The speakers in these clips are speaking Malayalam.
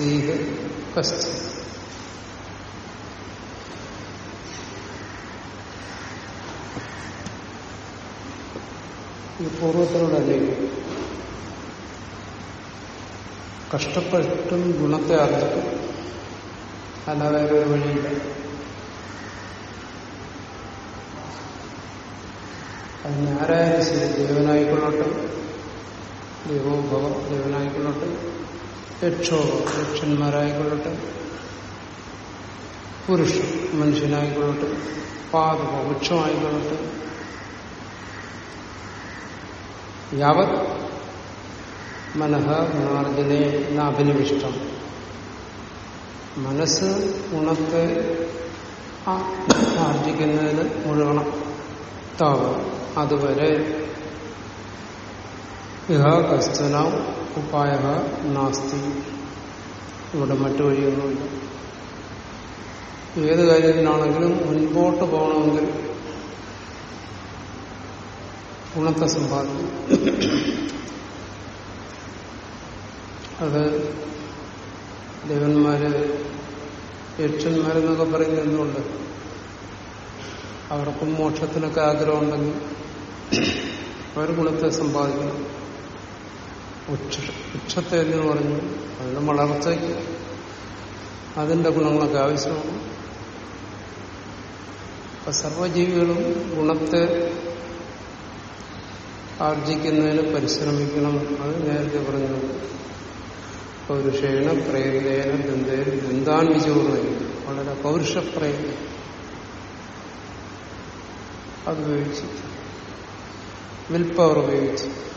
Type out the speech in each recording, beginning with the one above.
ഉപായോ കസ്റ്റ് ഈ പൂർവത്തിനോടല്ലേ? കഷ്ടപ്പെട്ടും ഗുണത്തെ ആർജിക്കും അല്ലാതെ ഒരു വഴിയില്ല. അതിന് ആരായാലും ശരി ദേവനായിക്കൊള്ളട്ടെ ദേവോഭവ ദേവനായിക്കൊള്ളട്ടെ. യക്ഷോഭ യക്ഷന്മാരായിക്കൊള്ളട്ടെ പുരുഷൻ മനുഷ്യനായിക്കൊള്ളട്ടെ? പാതക വൃക്ഷമായിക്കൊള്ളട്ടെ യാവത് മനഃ ഗുണാർജനെ അഭിനിവിഷ്ടം മനസ്സ് ഗുണത്തെ ആർജിക്കുന്നതിന് മുഴുകണം താവ് അതുവരെ ഇഹ കശ്ചന ഉപായ നാസ്തി. ഇവിടെ മറ്റു വഴിയൊന്നുമില്ല. ഏത് കാര്യത്തിനാണെങ്കിലും മുൻപോട്ട് പോകണമെങ്കിൽ ഗുണത്തെ സമ്പാദിക്കും. അത് ദേവന്മാര് യക്ഷന്മാരെന്നൊക്കെ പറയുന്നത് എന്തുകൊണ്ട് അവർക്കും മോക്ഷത്തിനൊക്കെ ആഗ്രഹമുണ്ടെങ്കിൽ അവർ ഗുണത്തെ സമ്പാദിക്കണം. ഉക്ഷ ഉക്ഷത്തെ എന്ന് പറഞ്ഞു അതിന്റെ വളർച്ചയ്ക്ക് അതിന്റെ ഗുണങ്ങളൊക്കെ ആവശ്യമാണ്. അപ്പൊ സർവജീവികളും ഗുണത്തെ ആർജിക്കുന്നതിന് പരിശ്രമിക്കണം. അത് നേരത്തെ പറഞ്ഞു. പൗരുഷേണ പ്രേരിതേന ദന്തേന ദന്താൻ വിചൂർണയും വളരെ പൗരുഷപ്രേമ അതുപയോഗിച്ച് വിൽ പവർ ഉപയോഗിച്ച്.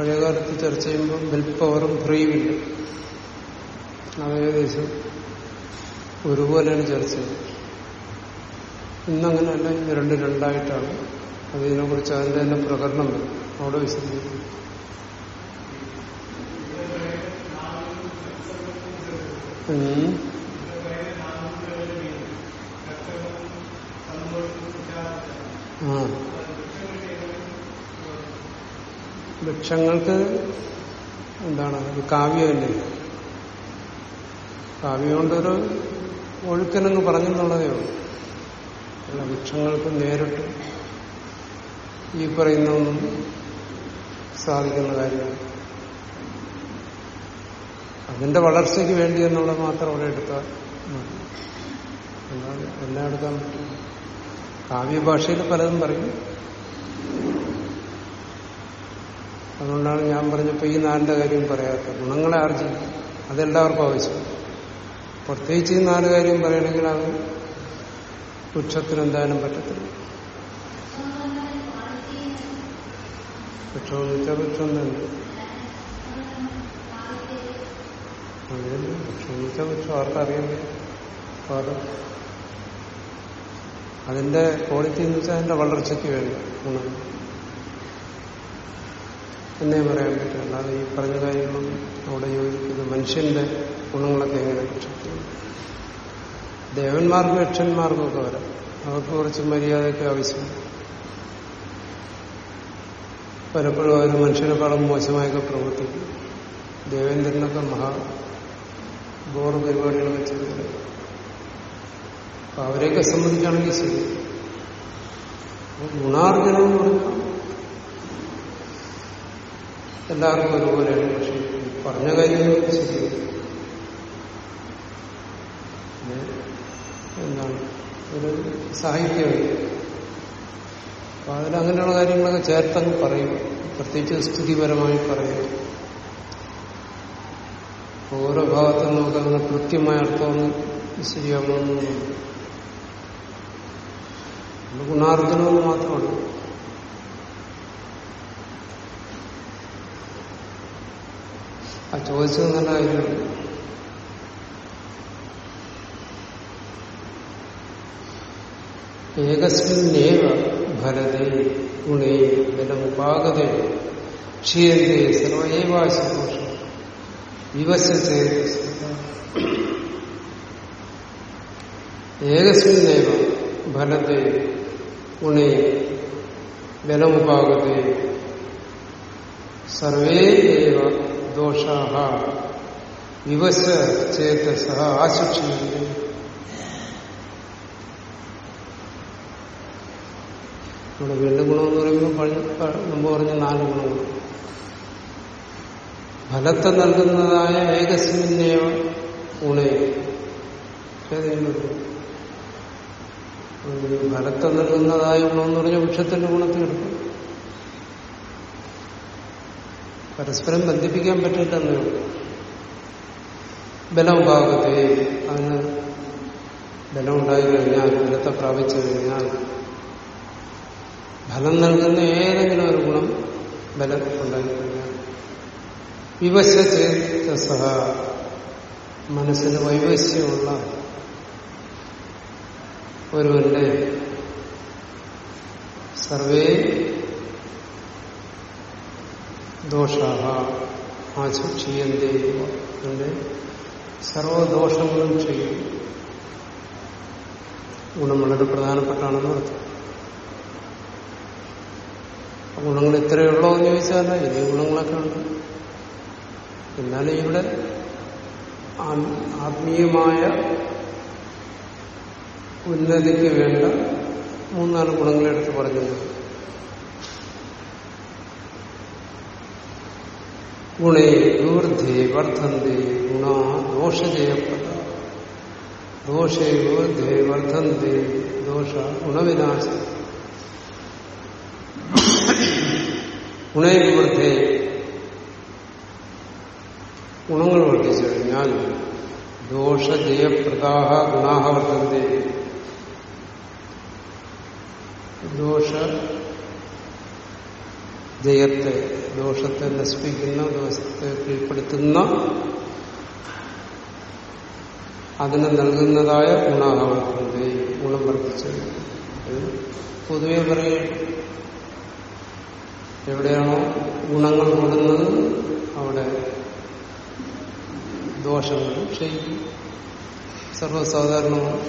പഴയകാലത്ത് ചർച്ച ചെയ്യുമ്പോൾ വിൽ പവറും ബ്രെയിവില്ല അത് ഏകദേശം ഒരുപോലെയാണ് ചർച്ച ചെയ്യുന്നത്. ഇന്നങ്ങനെയല്ല ഇന്ന് രണ്ട് രണ്ടായിട്ടാണ്. അതിനെക്കുറിച്ച് അതിന്റെ തന്നെ പ്രകടനം വരും അവിടെ വിശദീകരിക്കും. ആ. വൃക്ഷങ്ങൾക്ക് എന്താണ് ഒരു കാവ്യമല്ലേ കാവ്യം കൊണ്ടൊരു ഒഴുക്കനെന്ന് പറഞ്ഞെന്നുള്ളതേ അല്ല വൃക്ഷങ്ങൾക്ക് നേരിട്ട് ഈ പറയുന്നൊന്നും സാധിക്കുന്ന കാര്യമാണ്. അതിന്റെ വളർച്ചയ്ക്ക് വേണ്ടി എന്നുള്ളത് മാത്രം അവിടെ എടുത്താൽ അല്ലാതെ എല്ലാം എടുക്കാൻ പറ്റും? കാവ്യഭാഷയിൽ പലതും പറയും. അതുകൊണ്ടാണ് ഞാൻ പറഞ്ഞപ്പോൾ ഈ നാലിന്റെ കാര്യം പറയാത്ത ഗുണങ്ങളെ ആർജിക്കും അതെല്ലാവർക്കും ആവശ്യം പ്രത്യേകിച്ച് ഈ നാല് കാര്യം പറയണമെങ്കിൽ അത് വൃക്ഷത്തിനെന്തായാലും പറ്റത്തില്ല. വൃക്ഷം വൃക്ഷം തന്നെ. വൃക്ഷം വൃക്ഷം അപ്പൊ അതിന്റെ ക്വാളിറ്റി എന്ന് വെച്ചാൽ അതിന്റെ വളർച്ചയ്ക്ക് വേണ്ടി ഗുണം. എന്നേ പറയാൻ പറ്റും അല്ലാതെ ഈ പറഞ്ഞ കാര്യങ്ങളൊന്നും അവിടെ യോജിക്കുന്നത് മനുഷ്യന്റെ ഗുണങ്ങളൊക്കെ എങ്ങനെ രക്ഷിക്കും ദേവന്മാർക്കും യക്ഷന്മാർക്കും ഒക്കെ വരാം. അവർക്ക് കുറച്ച് മര്യാദയൊക്കെ ആവശ്യമാണ് പലപ്പോഴും അവർ മനുഷ്യനെക്കാളും മോശമായൊക്കെ പ്രവർത്തിക്കും. ദേവേന്ദ്രനൊക്കെ മഹാ ബോർ പരിപാടികളൊക്കെ വെച്ചിട്ടുണ്ട്. അപ്പൊ അവരെയൊക്കെ സംബന്ധിച്ചാണെങ്കിൽ ശരി. ഗുണാർജനം എന്ന് പറഞ്ഞാൽ എല്ലാവർക്കും ഒരുപോലെയാണ് പക്ഷെ പറഞ്ഞ കാര്യങ്ങൾ ശരിയാണ് എന്താണ്? ഒരു സാഹിത്യമാണ് അപ്പൊ അതിൽ അങ്ങനെയുള്ള കാര്യങ്ങളൊക്കെ ചേർത്തങ്ങ് പറയും. പ്രത്യേകിച്ച് സ്തുതിപരമായി പറയും. ഓരോ ഭാഗത്തും നമുക്ക് അങ്ങനെ കൃത്യമായ അർത്ഥമൊന്നും ശരിയാവണമെന്നൊന്നും ഗുണാർജനവും മാത്രമാണ്. ആ ചോദിച്ചത് നല്ല കാര്യമാണ് ഏകസ്മിന്നേവ ഫലതേ ഗുണേ ബലമുപാകതേ ക്ഷീയന്തേ സർവൈവാശദോഷം. വിവശത്തെ ഏകസ്മിന്നേവ ഫലത്തെ ഗുണേ ബലമുപാകതേ സർവേ ഏവ ദോഷാ വിവശ ചേതസ. ആശിക്ഷിക്കുന്നു ഇവിടെ വീണ്ടും ഗുണമെന്ന് പറയുമ്പോൾ മുമ്പ് പറഞ്ഞ നാല് ഗുണങ്ങൾ. ഫലത്തെ നൽകുന്നതായ ഏകസ്മിന്നേവ ഗുണേ. ഫലത്തെ നൽകുന്നതായ ഗുണമെന്ന് പറഞ്ഞ വൃക്ഷത്തിന്റെ ഗുണത്തിൽ എടുക്കും പരസ്പരം ബന്ധിപ്പിക്കാൻ പറ്റില്ലെന്നേ ബലമുണ്ടാകത്തെ അതിന് ബലമുണ്ടായി കഴിഞ്ഞാൽ ബലത്തെ പ്രാപിച്ചു കഴിഞ്ഞാൽ ഫലം നൽകുന്ന ഏതെങ്കിലും ഒരു ഗുണം ബലം ഉണ്ടായിക്കഴിഞ്ഞാൽ വിവശ ചേതസഹ മനസ്സിന് വൈവശ്യമുള്ള ഒരുവന്റെ സർവേ ദോഷാഹ. സർവദോഷങ്ങളും ചെയ്യും. ഗുണം വളരെ പ്രധാനപ്പെട്ടാണെന്ന് അർത്ഥം ഗുണങ്ങൾ ഇത്രയുള്ളോ എന്ന് ചോദിച്ചാൽ ഇനിയും ഗുണങ്ങളൊക്കെ ഉണ്ട്. എന്നാലും ഇവിടെ ആത്മീയമായ ഉന്നതിക്ക് വേണ്ട മൂന്നാൽ ഗുണങ്ങളെടുത്ത് പറഞ്ഞത് ഗുണേ വിവൃദ്ധി വർദ്ധന്തി ഗുണ ദോഷജയപ്രദ ദോഷേ വിവൃദ്ധി വർദ്ധന്തി ദോഷ ഗുണവിനാശ ഗുണേ വിവൃദ്ധി ഗുണങ്ങൾ വർദ്ധിച്ചു കഴിഞ്ഞാൽ ദോഷജയപ്രദാഹ ഗുണാഹ വർദ്ധന്തി। ദോഷ ജയത്തെ ദോഷത്തെ നശിപ്പിക്കുന്ന ദോഷത്തെ കീഴ്പ്പെടുത്തുന്ന അതിന് നൽകുന്നതായ ഗുണാഹവർദ്ധന്റെ ഗുണം വർദ്ധിച്ചു പൊതുവെ പറയും. എവിടെയാണോ ഗുണങ്ങൾ കൂടുന്നത് അവിടെ ദോഷങ്ങൾ ക്ഷയിക്കും. സർവസാധാരണമാണ്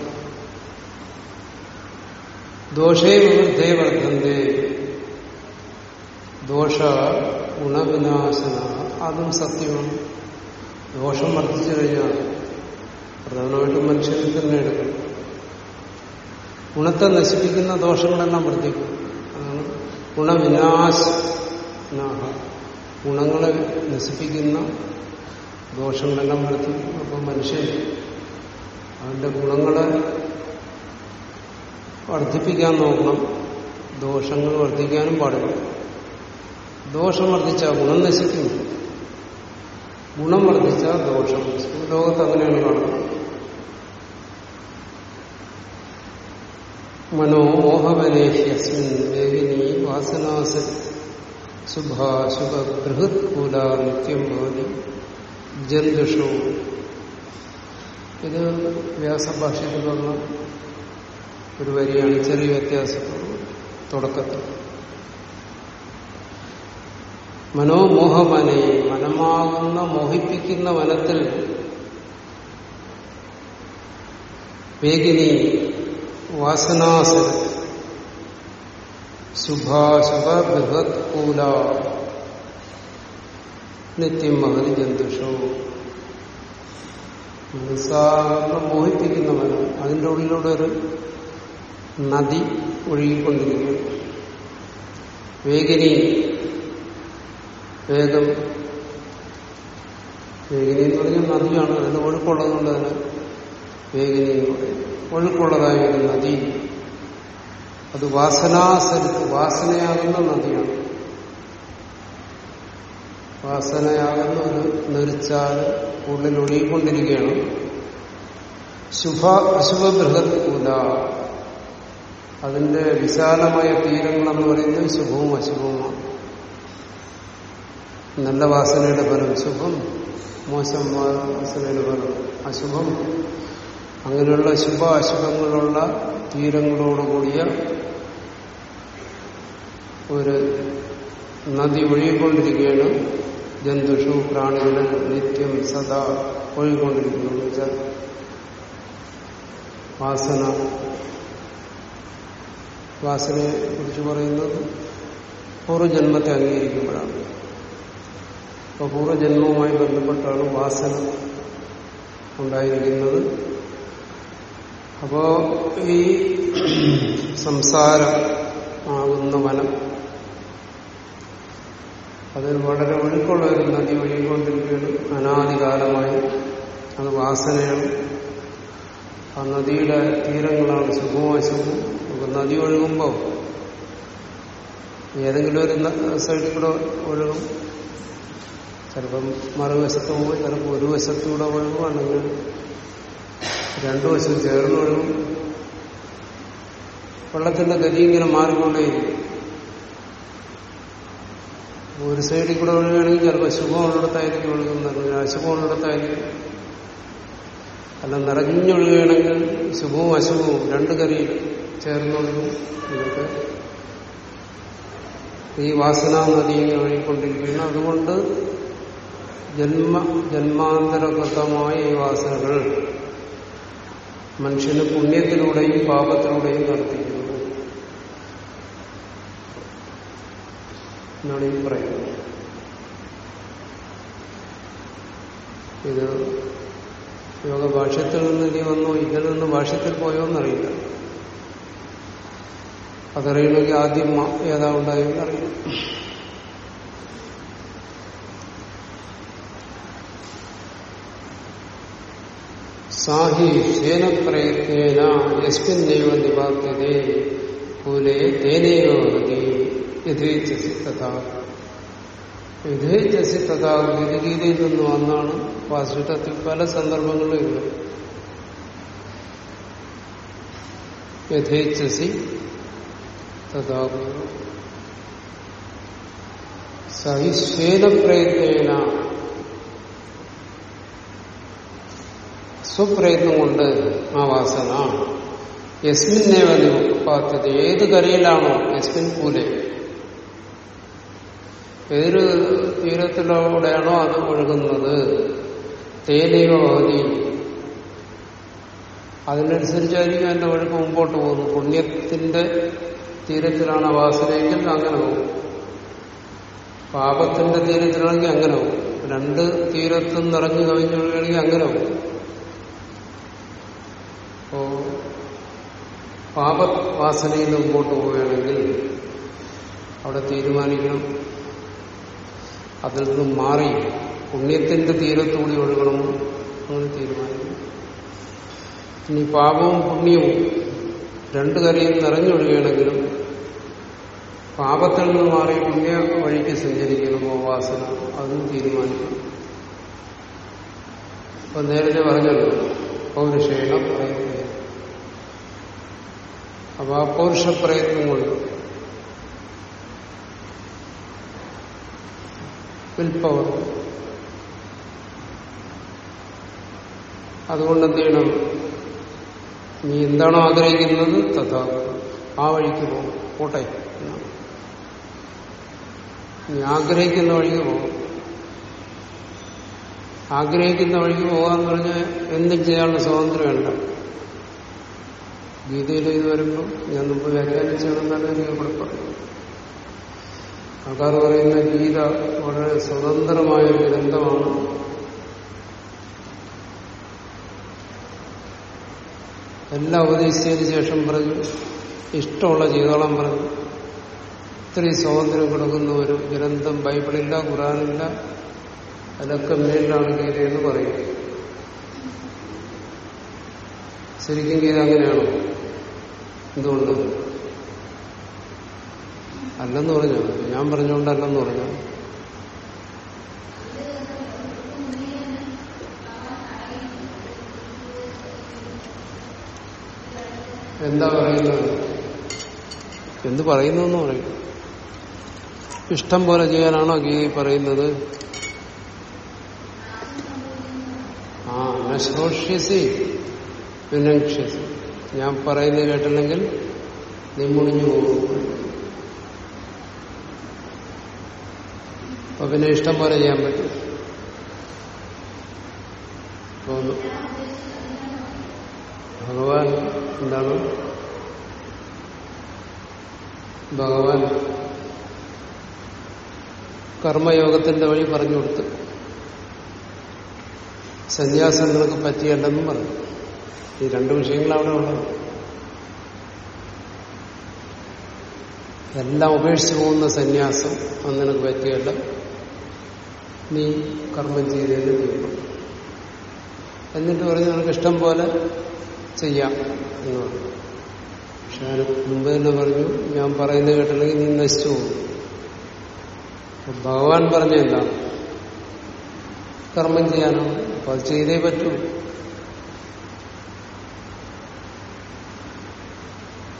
ദോഷേ വിവൃദ്ധേ വർദ്ധന്തേ ദോഷ ഗുണവിനാശന അതും സത്യമാണ്. ദോഷം വർദ്ധിച്ചു കഴിഞ്ഞാൽ പ്രധാനമായിട്ടും മനുഷ്യരിൽ തന്നെ എടുക്കണം ഗുണത്തെ നശിപ്പിക്കുന്ന ദോഷങ്ങളെല്ലാം വർദ്ധിക്കും. അതാണ് ഗുണവിനാശ ഗുണങ്ങളെ നശിപ്പിക്കുന്ന ദോഷങ്ങളെല്ലാം വർദ്ധിക്കും. അപ്പോൾ മനുഷ്യൻ അവന്റെ ഗുണങ്ങളെ വർദ്ധിപ്പിക്കാൻ നോക്കണം. ദോഷങ്ങൾ വർദ്ധിക്കാനും പാടില്ല. ദോഷം വർദ്ധിച്ചാൽ ഗുണം നശിക്കും. ഗുണം വർദ്ധിച്ചാൽ ദോഷം നശിക്കും. ലോകത്ത് അങ്ങനെയാണ് കാണുന്നത്. മനോമോഹവനേഹ്യസ്മിൻ ദേവിനി വാസനാസ ശുഭാശുഭ ബൃഹത് കൂല നിത്യം ഭവതി. ജന്തുഷോ. ഇത് വ്യാസഭാഷയിൽ വന്ന ഒരു വരിയാണ്. ചെറിയ വ്യത്യാസത്തോട് തുടക്കത്തിൽ. മനോമോഹമനെ മനമാകുന്ന മോഹിപ്പിക്കുന്ന വനത്തിൽ വേഗിനി വാസനാസ ശുഭാശുഭ ബൃഹത് കൂല നിത്യം മഹതി ജന്തുഷോ. മനസ്സാകുന്ന മോഹിപ്പിക്കുന്ന വനം അതിന്റെ ഉള്ളിലൂടെ ഒരു നദി ഒഴുകിക്കൊണ്ടിരിക്കുന്നു. വേഗിനി വേഗം വേഗിനി എന്ന് പറഞ്ഞാൽ നദിയാണ് അതിന് ഒഴുക്കുള്ളതുകൊണ്ട് തന്നെ വേഗിനി എന്ന് പറയുന്നത് ഒഴുക്കുള്ളതായ ഒരു നദി. അത് വാസനാസരിത്ത് വാസനയാകുന്ന നദിയാണ്. വാസനയാകുന്ന ഒരു നെറിച്ചാൽ ഉള്ളിൽ ഒഴുകിക്കൊണ്ടിരിക്കുകയാണ്. ശുഭ അശുഭ ബൃഹത് കൂല അതിന്റെ വിശാലമായ തീരങ്ങളെന്ന് പറയുന്നത് ശുഭവും അശുഭവുമാണ്. നല്ല വാസനയുടെ ഫലം ശുഭം മോശം വാസനയുടെ ഫലം അശുഭം. അങ്ങനെയുള്ള ശുഭ അശുഭങ്ങളുള്ള തീരങ്ങളോടുകൂടിയ ഒരു നദി ഒഴുകിക്കൊണ്ടിരിക്കുകയാണ്. ജന്തുഷു പ്രാണികൾ നിത്യം സദാ ഒഴുകിക്കൊണ്ടിരിക്കുന്നു. എന്ന് വെച്ചാൽ വാസന വാസനയെ കുറിച്ച് പറയുന്നത് പൂർവജന്മത്തെ അംഗീകരിക്കുമ്പോഴാണ്. അപ്പൊ പൂർവജന്മവുമായി ബന്ധപ്പെട്ടാണ് വാസന ഉണ്ടായിരിക്കുന്നത്. അപ്പോ ഈ സംസാരം ആകുന്ന വനം അതിൽ വളരെ ഒഴുക്കുള്ള ഒരു നദി ഒഴുകിക്കൊണ്ടിരിക്കുകയാണ്. അനാദികാലമായി അത് വാസനയാണ്. ആ നദിയുടെ തീരങ്ങളാണ് സുഖവശവും അപ്പൊ നദി ഒഴുകുമ്പോൾ ഏതെങ്കിലും ഒരു സൈഡിൽ കൂടെ ഒഴുകും. ചിലപ്പം മറുവശത്ത് പോകും ചിലപ്പോൾ ഒരു വശത്തൂടെ ഒഴുകും അല്ലെങ്കിൽ രണ്ടു വശം ചേർന്ന് ഒഴുകും. വെള്ളത്തിന്റെ ഗതി ഇങ്ങനെ മാറിക്കൊണ്ടേയിരിക്കും. ഒരു സൈഡിൽ കൂടെ ഒഴുകുകയാണെങ്കിൽ ചിലപ്പോൾ ശുഭമുള്ളിടത്തായിരിക്കും ഒഴുകുന്നത് അശുഭമുള്ളിടത്തായിരിക്കും അല്ല നിറഞ്ഞൊഴുകുകയാണെങ്കിൽ ശുഭവും അശുഭവും രണ്ട് കരി ചേർന്നൊഴുകും ഇതൊക്കെ ഈ വാസനാ നദി ഇങ്ങനെ ഒഴുകിക്കൊണ്ടിരിക്കുന്നു അതുകൊണ്ട് ജന്മ ജന്മാന്തരഗതമായ ഈ വാസനകൾ മനുഷ്യന് പുണ്യത്തിലൂടെയും പാപത്തിലൂടെയും നടത്തിക്കുന്നു എന്നാണ് ഈ പറയുന്നത്. ഇത് യോഗ ഭാഷ്യത്തിൽ നിന്ന് ഇനി വന്നോ ഇതിൽ നിന്ന് ഭാഷ്യത്തിൽ പോയോ എന്നറിയില്ല. അതറിയണമെങ്കിൽ ആദ്യം ഏതാ ഉണ്ടായോ അറിയാം. സാഹി ക്ഷേന പ്രയത്നേന യസ്മിന്നൈവ നിവാദ്യതേ പോലെ തേനൈവ ഭവതി യഥേച്ഛസി തഥാ. യഥേച്ഛസി തഥാ ഗതിഗീതയിൽ നിന്ന് വന്നാണ് വാസിഷ്ടത്തിൽ പല സന്ദർഭങ്ങളിലും ഇല്ല. യഥേച്ഛസി തഥാ സഹിഷ്വേന പ്രയത്നേന സ്വപ്രയത്നം കൊണ്ട് ആ വാസന യസ്മിന്നേവ നിപ്പാത്തത് ഏത് കരയിലാണോ യസ്മിൻ പൂലെ ഏതൊരു തീരത്തിലൂടെയാണോ അത് ഒഴുകുന്നത്? തേനൈവ ഭവതി അതിനനുസരിച്ചായിരിക്കും എന്റെ ഒഴുക്ക് മുമ്പോട്ട് പോകുന്നു പുണ്യത്തിന്റെ തീരത്തിലാണ് വാസനയെങ്കിൽ അങ്ങനെ പോകും. പാപത്തിന്റെ തീരത്തിലാണെങ്കിൽ അങ്ങനെ പോകും. രണ്ട് തീരത്തും നിറഞ്ഞു കവിഞ്ഞൊഴുകയാണെങ്കിൽ അങ്ങനെ പോകും. അപ്പോ പാപവാസനയിൽ മുമ്പോട്ട് പോവുകയാണെങ്കിൽ അവിടെ തീരുമാനിക്കണം. അതിൽ നിന്നും മാറി പുണ്യത്തിന്റെ തീരത്തുകൂടി ഒഴുകണം അങ്ങനെ തീരുമാനിക്കണം. ഇനി പാപവും പുണ്യവും രണ്ടു കരയും നിറഞ്ഞൊഴുകയാണെങ്കിലും പാപത്തിൽ നിന്ന് മാറി പുണ്യ വഴിക്ക് സഞ്ചരിക്കണമോ വാസന അതും തീരുമാനിക്കണം. അപ്പൊ നേരത്തെ പറഞ്ഞല്ലോ പൗരക്ഷേണം അപ്പൊ ആ പൗരുഷ പ്രയത്നം കൊണ്ട് വിൽപ്പവർ അതുകൊണ്ട് എന്ത് ചെയ്യണം? നീ എന്താണോ ആഗ്രഹിക്കുന്നത്? തഥാ. ആ വഴിക്ക് പോകും പോട്ടെ. നീ ആഗ്രഹിക്കുന്ന വഴിക്ക് പോകും ആഗ്രഹിക്കുന്ന വഴിക്ക് പോകാന്ന് പറഞ്ഞാൽ എന്തും ചെയ്യാനുള്ള സ്വാതന്ത്ര്യം സ്വാതന്ത്ര്യമുണ്ട ഗീതയിൽ ഇത് വരുമ്പോൾ ഞാൻ മുമ്പ് വ്യാഖ്യാനിച്ചാണെന്നാണ് എനിക്ക് ഇവിടെ പറയുന്നത്. ആൾക്കാർ പറയുന്ന ഗീത വളരെ സ്വതന്ത്രമായ ഒരു ഗ്രന്ഥമാണ്. എല്ലാം ഉപദേശിച്ചതിന് ശേഷം പറഞ്ഞു ഇഷ്ടമുള്ള ജീവളം പറഞ്ഞു. ഇത്രയും സ്വാതന്ത്ര്യം കൊടുക്കുന്ന ഒരു ഗ്രന്ഥം ബൈബിളില്ല ഖുറാനില്ല അതൊക്കെ മേലിലാണ് ഗീതയെന്ന് പറയും ശരിക്കും ഗീത അങ്ങനെയാണോ? എന്തുകൊണ്ട് അല്ലെന്ന് പറഞ്ഞു? ഞാൻ പറഞ്ഞുകൊണ്ടല്ലെന്ന് പറഞ്ഞു? എന്താ പറയുന്നത്? എന്ത് പറയുന്നു എന്ന് പറയും. ഇഷ്ടം പോലെ ചെയ്യാനാണോ ഗീതയിൽ പറയുന്നത്? ആ നശ്രോഷ്യസി വിനക്ഷ്യസി. ഞാൻ പറയുന്നത് കേട്ടില്ലെങ്കിൽ നീ മുടിഞ്ഞു പോകും. അപ്പൊ പിന്നെ ഇഷ്ടം പോലെ ചെയ്യാൻ പറ്റും. തോന്നും. ഭഗവാൻ എന്താണ്? ഭഗവാൻ കർമ്മയോഗത്തിന്റെ വഴി പറഞ്ഞു കൊടുത്തു സന്യാസങ്ങൾക്ക് പറ്റിയല്ലെന്നും പറഞ്ഞു. ഈ രണ്ട് വിഷയങ്ങൾ അവിടെ ഉള്ളത് എല്ലാം ഉപേക്ഷിച്ചു പോകുന്ന സന്യാസം അന്ന് നിനക്ക് പറ്റിയല്ല. നീ കർമ്മം ചെയ്തതിന് തീരുമാനം. എന്നിട്ട് പറഞ്ഞ് നിനക്ക് ഇഷ്ടം പോലെ ചെയ്യാം എന്ന് പറഞ്ഞു. പക്ഷെ ഞാൻ മുമ്പ് തന്നെ പറഞ്ഞു ഞാൻ പറയുന്നത് കേട്ടില്ലെങ്കിൽ നീ നശിച്ചു പോകും. ഭഗവാൻ പറഞ്ഞ എന്താണ്? കർമ്മം ചെയ്യാനോ? അപ്പൊ അത് ചെയ്തേ പറ്റൂ.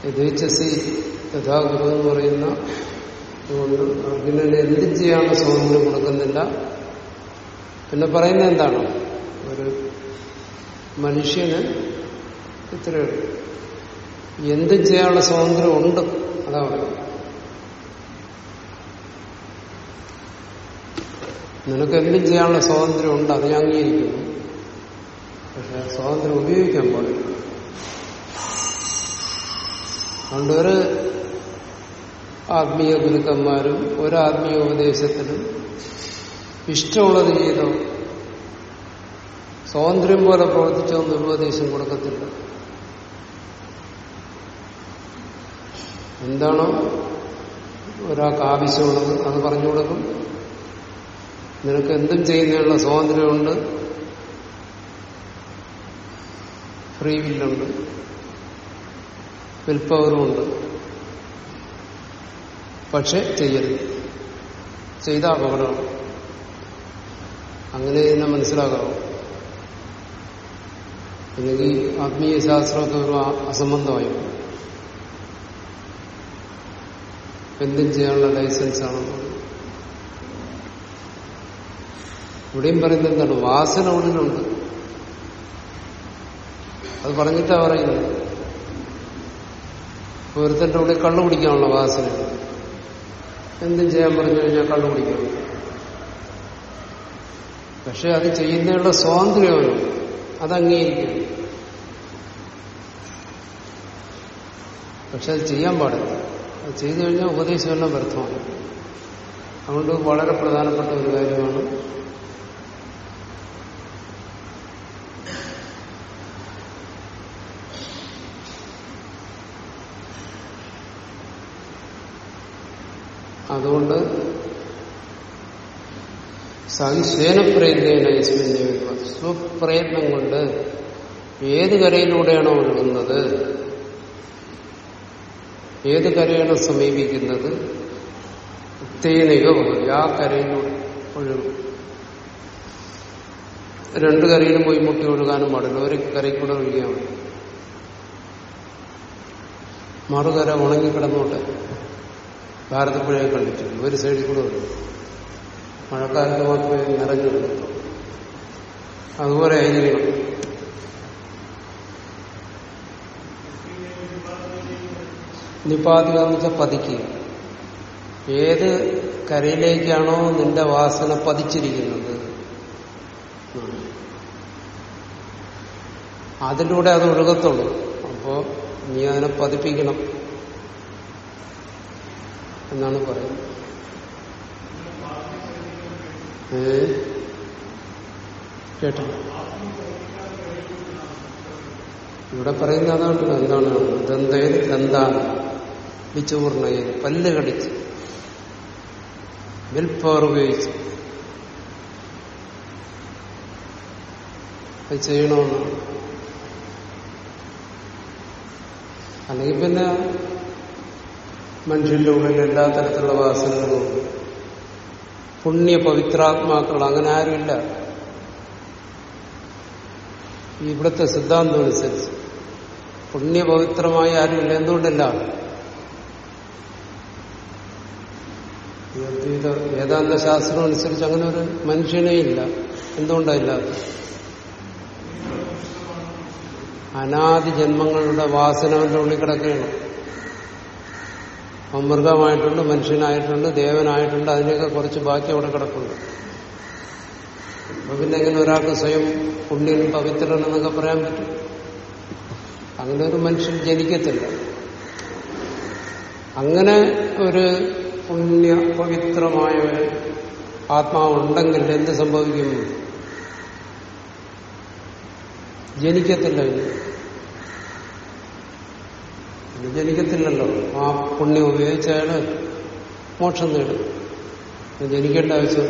യഥേച്ഛസി യഥാഗുരു എന്ന് പറയുന്ന അതുകൊണ്ട് അർജുനന് എന്ത് ചെയ്യാനുള്ള സ്വാതന്ത്ര്യം കൊടുക്കുന്നില്ല. പിന്നെ പറയുന്നത് എന്താണ്? ഒരു മനുഷ്യന് ഇത്ര എന്തും ചെയ്യാനുള്ള സ്വാതന്ത്ര്യം ഉണ്ട്? അതാ പറയുന്നത്. നിനക്ക് എന്തും ചെയ്യാനുള്ള സ്വാതന്ത്ര്യം ഉണ്ട് അത് ഞാൻ അംഗീകരിക്കുന്നു. പക്ഷെ സ്വാതന്ത്ര്യം ഉപയോഗിക്കാൻ പാടില്ല. അതുകൊണ്ട് ഒരു ആത്മീയ ഗുരുക്കന്മാരും ഒരു ആത്മീയ ഉപദേശത്തിനും ഇഷ്ടമുള്ളത് ചെയ്തോ സ്വാതന്ത്ര്യം പോലെ പ്രവർത്തിച്ചോ എന്ന് ഉപദേശം കൊടുക്കത്തില്ല. എന്താണോ ഒരാൾക്ക് ആവശ്യമുള്ളത് അത് പറഞ്ഞു കൊടുക്കും. നിനക്ക് എന്തും ചെയ്യുന്നതിനുള്ള സ്വാതന്ത്ര്യമുണ്ട്. ഫ്രീ വില്ലുണ്ട്. വിൽപ്പവരുമുണ്ട്. പക്ഷെ ചെയ്യരുത്. ചെയ്ത അപകടമാണ്. അങ്ങനെ തന്നെ മനസ്സിലാകാവും അല്ലെങ്കിൽ ആത്മീയ ശാസ്ത്രമൊക്കെ ഒരു അസംബന്ധമായി. എന്തും ചെയ്യാനുള്ള ലൈസൻസാണ്. ഇവിടെയും പറയുന്നത് എന്താണ്? വാസന ഉള്ളിലുണ്ട്. അത് പറഞ്ഞിട്ടാ പറയുന്നത്. ഒരുത്തന്റെ ഉള്ളിൽ കള്ളു കുടിക്കാനുള്ള വാസന. എന്തും ചെയ്യാൻ പറഞ്ഞു കഴിഞ്ഞാൽ കള്ളു പിടിക്കാം പക്ഷെ അത് ചെയ്യുന്നതിനുള്ള സ്വാതന്ത്ര്യമാണ് അത് അംഗീകരിക്കണം പക്ഷെ അത് ചെയ്യാൻ പാടില്ല. അത് ചെയ്തു കഴിഞ്ഞാൽ ഉപദേശമെല്ലാം വ്യർത്ഥമാണ്. അതുകൊണ്ട് വളരെ പ്രധാനപ്പെട്ട ഒരു കാര്യമാണ് അതുകൊണ്ട് സവിശേനപ്രയത്ന സ്വപ്രയത്നം കൊണ്ട് ഏത് കരയിലൂടെയാണോ ഒഴുകുന്നത്? ഏത് കരയാണോ സമീപിക്കുന്നത്? തേനയോ ആ കരയിലൂടെ ഒഴുകും. രണ്ട് കരയിലും പോയി മുട്ടി ഒഴുകാനും പാടില്ല. ഒരു കരയിൽ ഒഴുകിയാണ് മറുകര ഉണങ്ങിക്കിടന്നോട്ടെ. ഭാരതപ്പുഴയെ കണ്ടിട്ടുണ്ട്. ഒരു സൈഡിൽ കൂടെ വരും മഴക്കാലത്ത് മാത്രമേ നിറഞ്ഞു അതുപോലെ ആയിരിക്കണം നിപാതിക എന്ന് വെച്ചാൽ പതിക്കുക ഏത് കരയിലേക്കാണോ നിന്റെ വാസന പതിച്ചിരിക്കുന്നത്? അതിലൂടെ അത് ഒഴുകത്തുള്ളൂ. അപ്പോ നീ അതിനെ പതിപ്പിക്കണം. എന്നാണ് പറയുന്നത്. ഏ? കേട്ടില്ല. ഇവിടെ പറയുന്ന അതാണ് എന്താണ്? ദന്തയിൽ ദന്താണ്. വിച്ചുപൂർണയിൽ പല്ല് കടിച്ച്. വിൽപ്പവർ ഉപയോഗിച്ച്. അത് ചെയ്യണമെന്നാണ് അല്ലെങ്കിൽ പിന്നെ മനുഷ്യന്റെ ഉള്ളിൽ എല്ലാ തരത്തിലുള്ള വാസനകളും പുണ്യ പവിത്രാത്മാക്കൾ അങ്ങനെ ആരുമില്ല. ഇവിടുത്തെ സിദ്ധാന്തം അനുസരിച്ച് പുണ്യപവിത്രമായി ആരുമില്ല. എന്തുകൊണ്ടില്ല? വേദാന്ത ശാസ്ത്രം അനുസരിച്ച് അങ്ങനെ ഒരു മനുഷ്യനേ ഇല്ല. എന്തുകൊണ്ടല്ല അനാദി ജന്മങ്ങളുടെ വാസന ഉള്ളിൽ കിടക്കുകയാണ്. അവൻ മൃഗമായിട്ടുണ്ട് മനുഷ്യനായിട്ടുണ്ട് ദേവനായിട്ടുണ്ട് അതിനെയൊക്കെ കുറച്ച് ബാക്കി അവിടെ കിടക്കുന്നു അപ്പൊ പിന്നെ എങ്ങനെ ഒരാൾക്ക് സ്വയം പുണ്യൻ പവിത്രൻ എന്നൊക്കെ പറയാൻ പറ്റും. അങ്ങനെ ഒരു മനുഷ്യൻ ജനിക്കത്തില്ല. അങ്ങനെ ഒരു പുണ്യ പവിത്രമായ ഒരു ആത്മാവുണ്ടെങ്കിൽ എന്ത് സംഭവിക്കും? ജനിക്കത്തില്ല ഇനി ജനിക്കത്തില്ലല്ലോ. ആ പുണ്യം ഉപയോഗിച്ച് മോക്ഷം നേടും ജനിക്കേണ്ട ആവശ്യം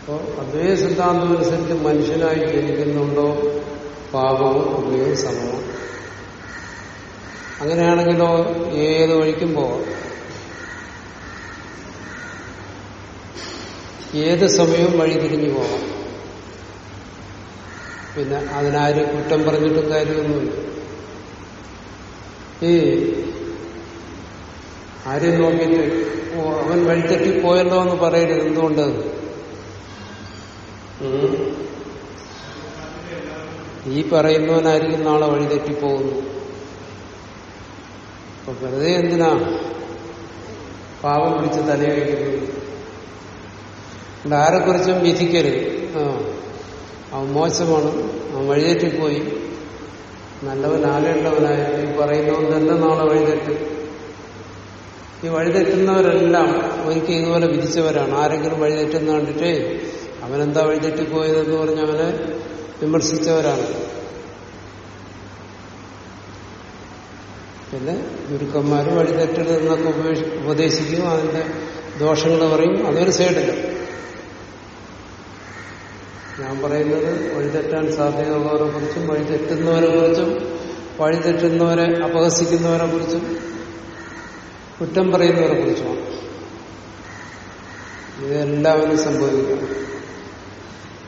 അപ്പോ അതേ സിദ്ധാന്തം അനുസരിച്ച് മനുഷ്യനായി ജനിക്കുന്നുണ്ടോ? പാപവും പുണ്യവും സമവും. അങ്ങനെയാണെങ്കിലോ ഏത് വഴിക്കും പോവാം. ഏത് സമയവും വഴി തിരിഞ്ഞു പോവാം. പിന്നെ അതിനാരും കുറ്റം പറഞ്ഞിട്ടും കാര്യമൊന്നുമില്ല. ഈ ആരെയും നോക്കിയിട്ട് ഓ അവൻ വഴിതെറ്റി പോയല്ലോ എന്ന് പറയരുത്. എന്തുകൊണ്ട്? ഈ പറയുന്നവനായിരിക്കും നാളെ വഴിതെറ്റി പോകുന്നു അപ്പൊ വെറുതെ എന്തിനാ? പാവം പിടിച്ച് തലവയ്ക്കുന്നത് ആരെക്കുറിച്ചും വിധിക്കരുത്. ആ അവൻ മോശമാണ്. അവൻ വഴിതെറ്റിപ്പോയി നല്ലവനാകേണ്ടവനായിരുന്നു ഈ പറയുന്നവൻ തന്നെ നാളെ വഴിതെറ്റും. ഈ വഴിതെറ്റുന്നവരെല്ലാം ഒരിക്കൽ ഇതുപോലെ വിധിച്ചവരാണ്. ആരെങ്കിലും വഴിതെറ്റുന്ന കണ്ടിട്ടേ അവനെന്താ വഴിതെറ്റിപ്പോയതെന്ന് പറഞ്ഞ് അവനെ വിമർശിച്ചവരാണ്. പിന്നെ ഗുരുക്കന്മാർ വഴിതെറ്റരുതെന്നൊക്കെ ഉപദേശിക്കും അതിന്റെ ദോഷങ്ങൾ പറയും. അതൊരു സൈഡില്ല. ഞാൻ പറയുന്നത് വഴിതെറ്റാൻ സാധ്യതയുള്ളവരെ കുറിച്ചും വഴിതെറ്റുന്നവരെ കുറിച്ചും വഴിതെറ്റുന്നവരെ അപഹസിക്കുന്നവരെ കുറിച്ചും കുറ്റം പറയുന്നവരെ കുറിച്ചുമാണ് ഇതെല്ലാവരും സംഭവിക്കണം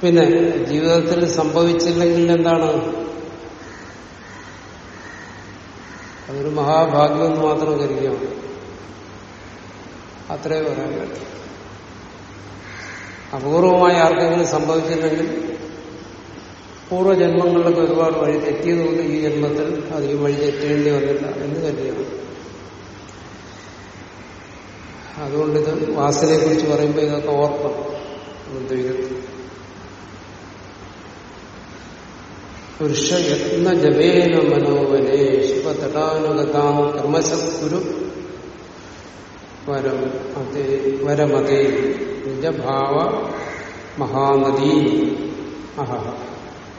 പിന്നെ ജീവിതത്തിൽ സംഭവിച്ചില്ലെങ്കിൽ എന്താണ്? അതൊരു മഹാഭാഗ്യം എന്ന് മാത്രം കരുതിയാണ് അത്രേ പറയാൻ അപൂർവമായി ആർക്കെങ്കിലും സംഭവിച്ചില്ലെങ്കിൽ പൂർവജന്മങ്ങളിലൊക്കെ ഒരുപാട് വഴി തെറ്റിയതുകൊണ്ട് ഈ ജന്മത്തിൽ അധികം വഴി തെറ്റേണ്ടി വന്നില്ല എന്ന് കരുതിയാണ്. അതുകൊണ്ട് ഇത് വാസനയെ കുറിച്ച് പറയുമ്പോൾ ഇതൊക്കെ ഓർക്കണം. ദ്വൈതത്തിൽ പുരുഷയത്ന ജപേന മനോവനെ ശിവതടാനുഗതാം ക്രമശസ്കുരു വരം അതേ വരമതേ. നിജഭാവ മഹാനദി. അഹ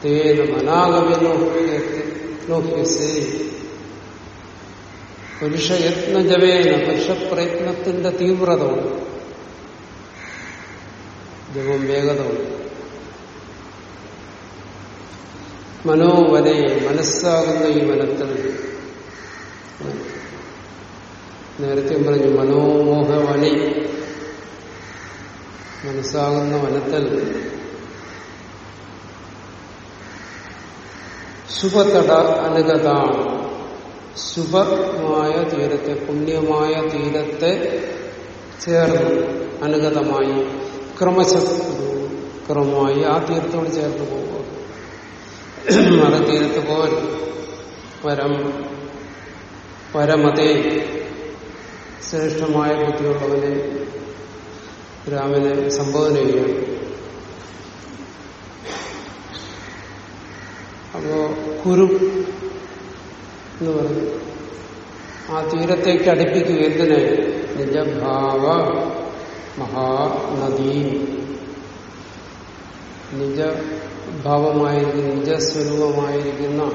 തേന മനാഗമനോഹ്യസേ പുരുഷയത്ന ജപേന പുരുഷപ്രയത്നത്തിന്റെ തീവ്രത ഉണ്ട് ജപം വേഗത ഉണ്ട് മനോവനെ മനസ്സാകുന്ന ഈ വനത്തിൽ നേരത്തെ പറഞ്ഞു മനോമോഹവനി മനസ്സാകുന്ന വനത്തിൽ ശുഭതട അനുഗതാണ് ശുഭമായ തീരത്തെ പുണ്യമായ തീരത്തെ ചേർന്ന് അനുഗതമായി ക്രമശ ക്രമമായി ആ തീരത്തോട് ചേർന്ന് പോവുക മറ തീരത്ത് വരം പരമതേ ശ്രേഷ്ഠമായ ബുദ്ധിയുള്ളവനെ രാമനെ സംബോധന ചെയ്യുകയാണ് അപ്പോ കുരു എന്ന് പറഞ്ഞു ആ തീരത്തേക്ക് അടുപ്പിക്കുക എന്തിന്? നിജഭാവ മഹാനദീ. നിജഭാവമായിരിക്കുന്ന നിജസ്വരൂപമായിരിക്കുന്ന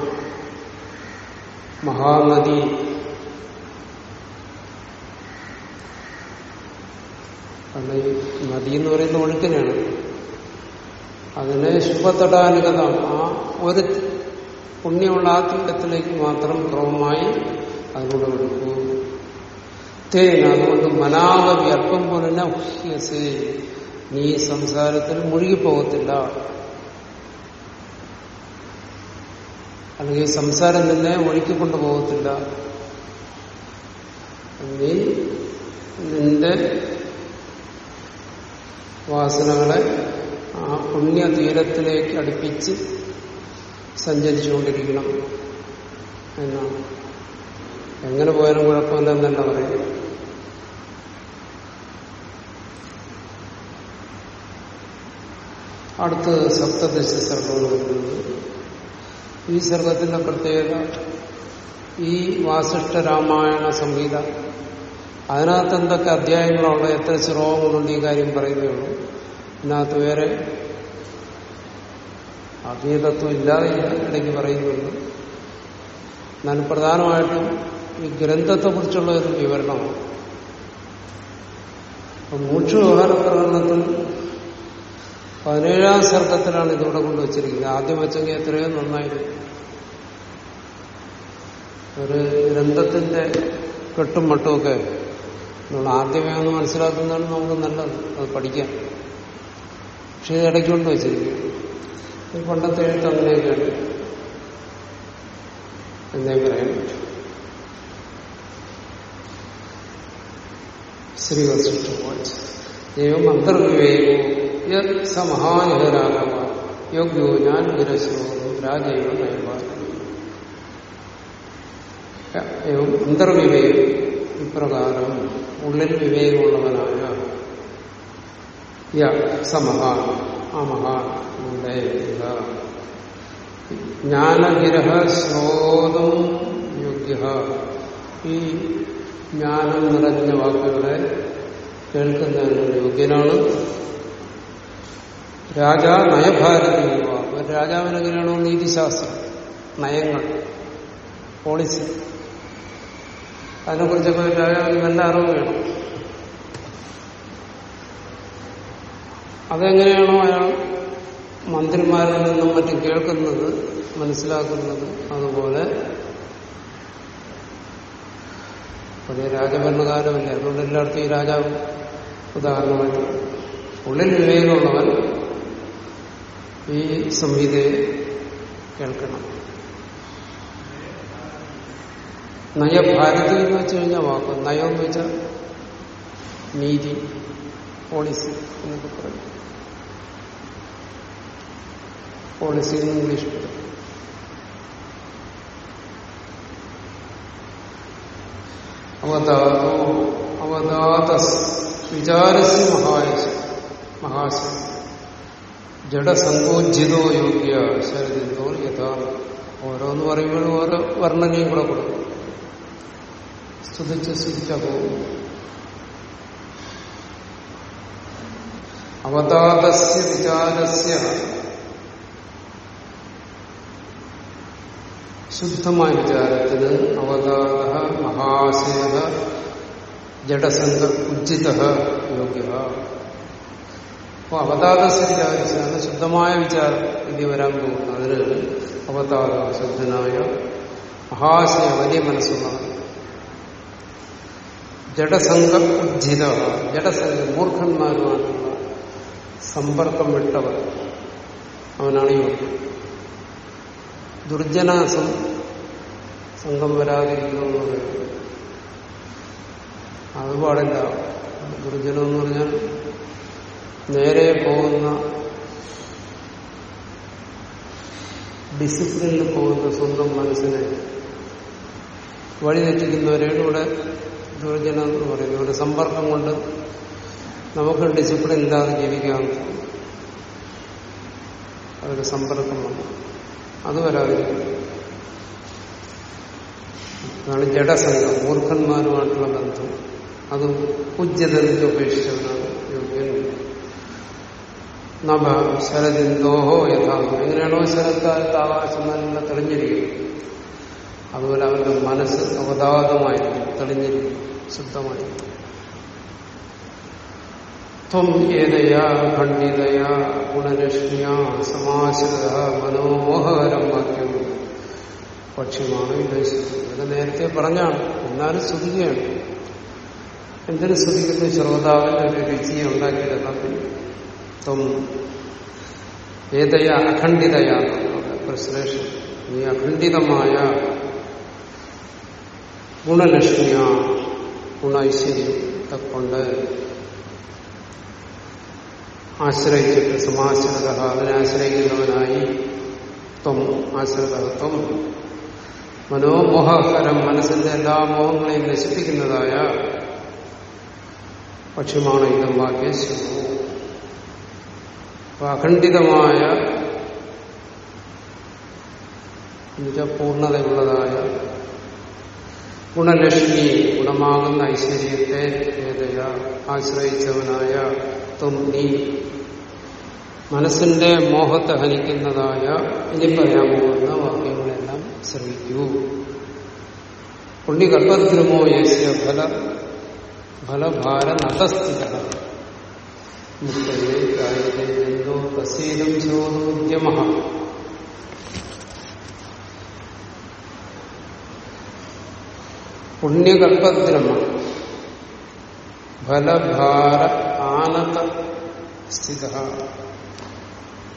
മഹാനദി. കാരണം ഈ നദി എന്ന് പറയുന്ന ഒഴുക്കിനാണ്. അതിനെ ശുഭത്തടാനുഗത ആ ഒരു പുണ്യമുള്ള ആ തീരത്തിലേക്ക് മാത്രം ക്രമമായി അതുകൊണ്ട് ഒഴുക്കൂ തേന അതുകൊണ്ട് മനാവവി അല്പം പോലെ തന്നെ ഉഹ്യസേ നീ സംസാരത്തിൽ മുഴുകിപ്പോകത്തില്ല. അല്ലെങ്കിൽ സംസാരം തന്നെ ഒഴുക്കിക്കൊണ്ടു പോകത്തില്ല. നീ നിന്റെ വാസനകളെ ആ പുണ്യതീരത്തിലേക്ക് അടുപ്പിച്ച് സഞ്ചരിച്ചുകൊണ്ടിരിക്കണം എന്നാണ്. എങ്ങനെ പോയാലും കുഴപ്പമില്ലെന്നല്ല പറയുന്നത്. അടുത്ത് സപ്തദശ സർഗമെന്ന് വരുന്നത്. ഈ സർഗത്തിന്റെ പ്രത്യേകത ഈ വാസിഷ്ഠ രാമായണ സംഹിത അതിനകത്ത് എന്തൊക്കെ അധ്യായങ്ങളാണോ എത്ര ശ്ലോകങ്ങളുണ്ട് ഈ കാര്യം പറയുന്നേ ഉള്ളൂ. ഇതിനകത്ത് വേറെ ആത്മീയതത്വം ഇല്ലാതെ ഇടയ്ക്ക് പറയുന്നുണ്ട്. എന്നാലും പ്രധാനമായിട്ടും ഈ ഗ്രന്ഥത്തെക്കുറിച്ചുള്ള ഒരു വിവരണമാണ്. മോക്ഷ വ്യവഹാര പ്രകടനത്തിൽ പതിനേഴാം സർഗത്തിലാണ് ഇതിവിടെ കൊണ്ടുവച്ചിരിക്കുന്നത്. ആദ്യം വെച്ചെങ്കിൽ എത്രയോ നന്നായിരുന്നു. ഒരു ഗ്രന്ഥത്തിന്റെ കെട്ടും മട്ടുമൊക്കെ നമ്മൾ ആദ്യമേ ഒന്ന് മനസ്സിലാക്കുന്നതാണ് നമുക്ക് നല്ലത്. അത് പഠിക്കാം. പക്ഷെ ഇത് ഇടയ്ക്ക് കൊണ്ട് വെച്ചിരിക്കും പണ്ടത്തെ എഴുത്ത് അങ്ങനെയൊക്കെയാണ്. എന്നേ പറയാൻ പറ്റും. ശ്രീ യോഗ്യോ ഞാൻ നയവാൻ അന്തർവിവേകം ഇപ്രകാരം ഉള്ളിൽ വിവേകമുള്ളവനായ യ സ മഹാൻ ആ മഹാൻ ജ്ഞാനഗിരഹ ശ്രോതം യോഗ്യ ഈ ജ്ഞാനം നിറഞ്ഞ വാക്കുകളെ കേൾക്കുന്നതിന് യോഗ്യനാണ്. രാജാ നയഭാരതി ഒരു രാജാവിനെങ്ങനെയാണോ നീതിശാസ്ത്രം നയങ്ങൾ പോളിസി അതിനെക്കുറിച്ചൊക്കെ ഒരു നല്ല അറിവ് വേണം? അതെങ്ങനെയാണോ അയാൾ മന്ത്രിമാരിൽ നിന്നും മറ്റും കേൾക്കുന്നത് മനസ്സിലാക്കുന്നത്. അതുപോലെ പഴയ രാജഭരണകാലമല്ലേ അതുകൊണ്ട് എല്ലായിടത്തും ഈ രാജാവ് ഉദാഹരണമായിട്ട് ഉള്ളിൽ വിവേകമുള്ളവൻ ഈ സംഹിതയെ കേൾക്കണം. നയഭാരതി എന്ന് വെച്ച് കഴിഞ്ഞാൽ വാക്ക്. നയം എന്ന് വെച്ചാൽ നീതി പോളിസി എന്നൊക്കെ പറയും. പോളിസി എന്ന് ഇംഗ്ലീഷ് പറയും അവതാതോ അവതാത വിചാരസ് മഹായശ മഹാശ ജഡസങ്കോജിതോ യോഗ്യ ശരദിന്തോ യഥാ. ഓരോന്ന് പറയുമ്പോഴും ഓരോ വർണനയും കൂടെ കൊടുക്കും. സ്തുതിച്ച് പോകും. വിചാരസ്യ ശുദ്ധമായ വിചാരത്തിന് അവതാര മഹാശയ ജഡസംഗ ഉചിത യോഗ്യ. അപ്പൊ അവതാതസ്യ വിചാരിച്ചാണ് ശുദ്ധമായ വിചാരം ഇനി വരാൻ പോകുന്നത്. അതിന് അവതാര ശുദ്ധനായ മഹാശയ വലിയ മനസ്സുള്ളവൻ ജഡസംഘ ഉജ്ജിത. ജഡസംഘം മൂർഖന്മാരുമായിട്ടുള്ള സമ്പർക്കം വിട്ടവർ അവനാണ് യോഗ്യം ദുർജനാസം സംഘം വരാതിരിക്കുന്നു അത് പാടില്ല ദുർജനം എന്ന് പറഞ്ഞാൽ നേരെ പോകുന്ന ഡിസിപ്ലിനിൽ പോകുന്ന സ്വന്തം മനസ്സിനെ വഴിതെറ്റിക്കുന്നവരെയാണ് ഇവിടെ ദുർജനം എന്ന് പറയുന്നത്. ഒരു സമ്പർക്കം കൊണ്ട് നമുക്ക് ഡിസിപ്ലിൻ ഇല്ലാതെ ജീവിക്കാൻ അതൊരു സമ്പർക്കമാണ് അത് വരാതിരിക്കും ജഡസംഘം. മൂർഖന്മാരുമായിട്ടുള്ള ബന്ധം. അത് ഉജ്ജതനിക്ക് ഉപേക്ഷിച്ചവനാണ് യോഗ്യൻ. നഭ ശരദിന്തോഹോ യഥാർത്ഥം എങ്ങനെയാണോ ശരത്കാലത്ത് ആകാശം നല്ല തെളിഞ്ഞിരിക്കും. അതുപോലെ അവന്റെ മനസ്സ് അവതാതമായിരിക്കും തെളിഞ്ഞിരിക്കും. ശുദ്ധമായിരിക്കും ത്വം ഏതയാ ഖണ്ഡിതയാ ഗുണലക്ഷ്മിയ സമാശ്രിത മനോഹരം വാക്യം. പക്ഷിമാണ് ഉദ്ദേശിച്ചത് ഇത് നേരത്തെ പറഞ്ഞാണ്. എന്നാലും സ്തുതിക്കുകയാണ് എന്തിനു സ്തുതിക്കുന്നു ശ്രോതാവിന്റെ ഒരു രുചിയെ ഉണ്ടാക്കിയെടുക്കാൻ ത്വം ഏതയാ അഖണ്ഡിതയാ പ്രശ്ലേഷം നീ അഖണ്ഡിതമായ ഗുണലക്ഷ്മിയ ഗുണ ഐശ്വര്യം കൊണ്ട് ആശ്രയിച്ചിട്ട് സമാശ്രിത അതിനെ ആശ്രയിക്കുന്നവനായി ത്വം ആശ്രിതത്വം മനോമോഹകരം മനസ്സിന്റെ എല്ലാ മോഹങ്ങളെയും നശിപ്പിക്കുന്നതായ പക്ഷമാണ് ഇതം വാക്യ അഖണ്ഡിതമായ എന്നുവെച്ചാൽ പൂർണതയുള്ളതായ ഗുണലക്ഷ്മി ഗുണമാകുന്ന ഐശ്വര്യത്തെ ഏതയ ആശ്രയിച്ചവനായ ത്വം നീ. മനസ്സിന്റെ മോഹത്തെ ഹനിക്കുന്നതായ ഇനി പറയാൻ പോകുന്ന വാക്യങ്ങളെല്ലാം ശ്രമിക്കൂ പുണ്യകൽപ്പദ്രുമോ യസ്യ ഫല ഫലഭാര നതസ്ഥിത മുക്തയെ കായതോ തസീലം ചോദ്യമ പുണ്യകൽപ്പദ്രമ ഫലഭാര ആനത സ്ഥിത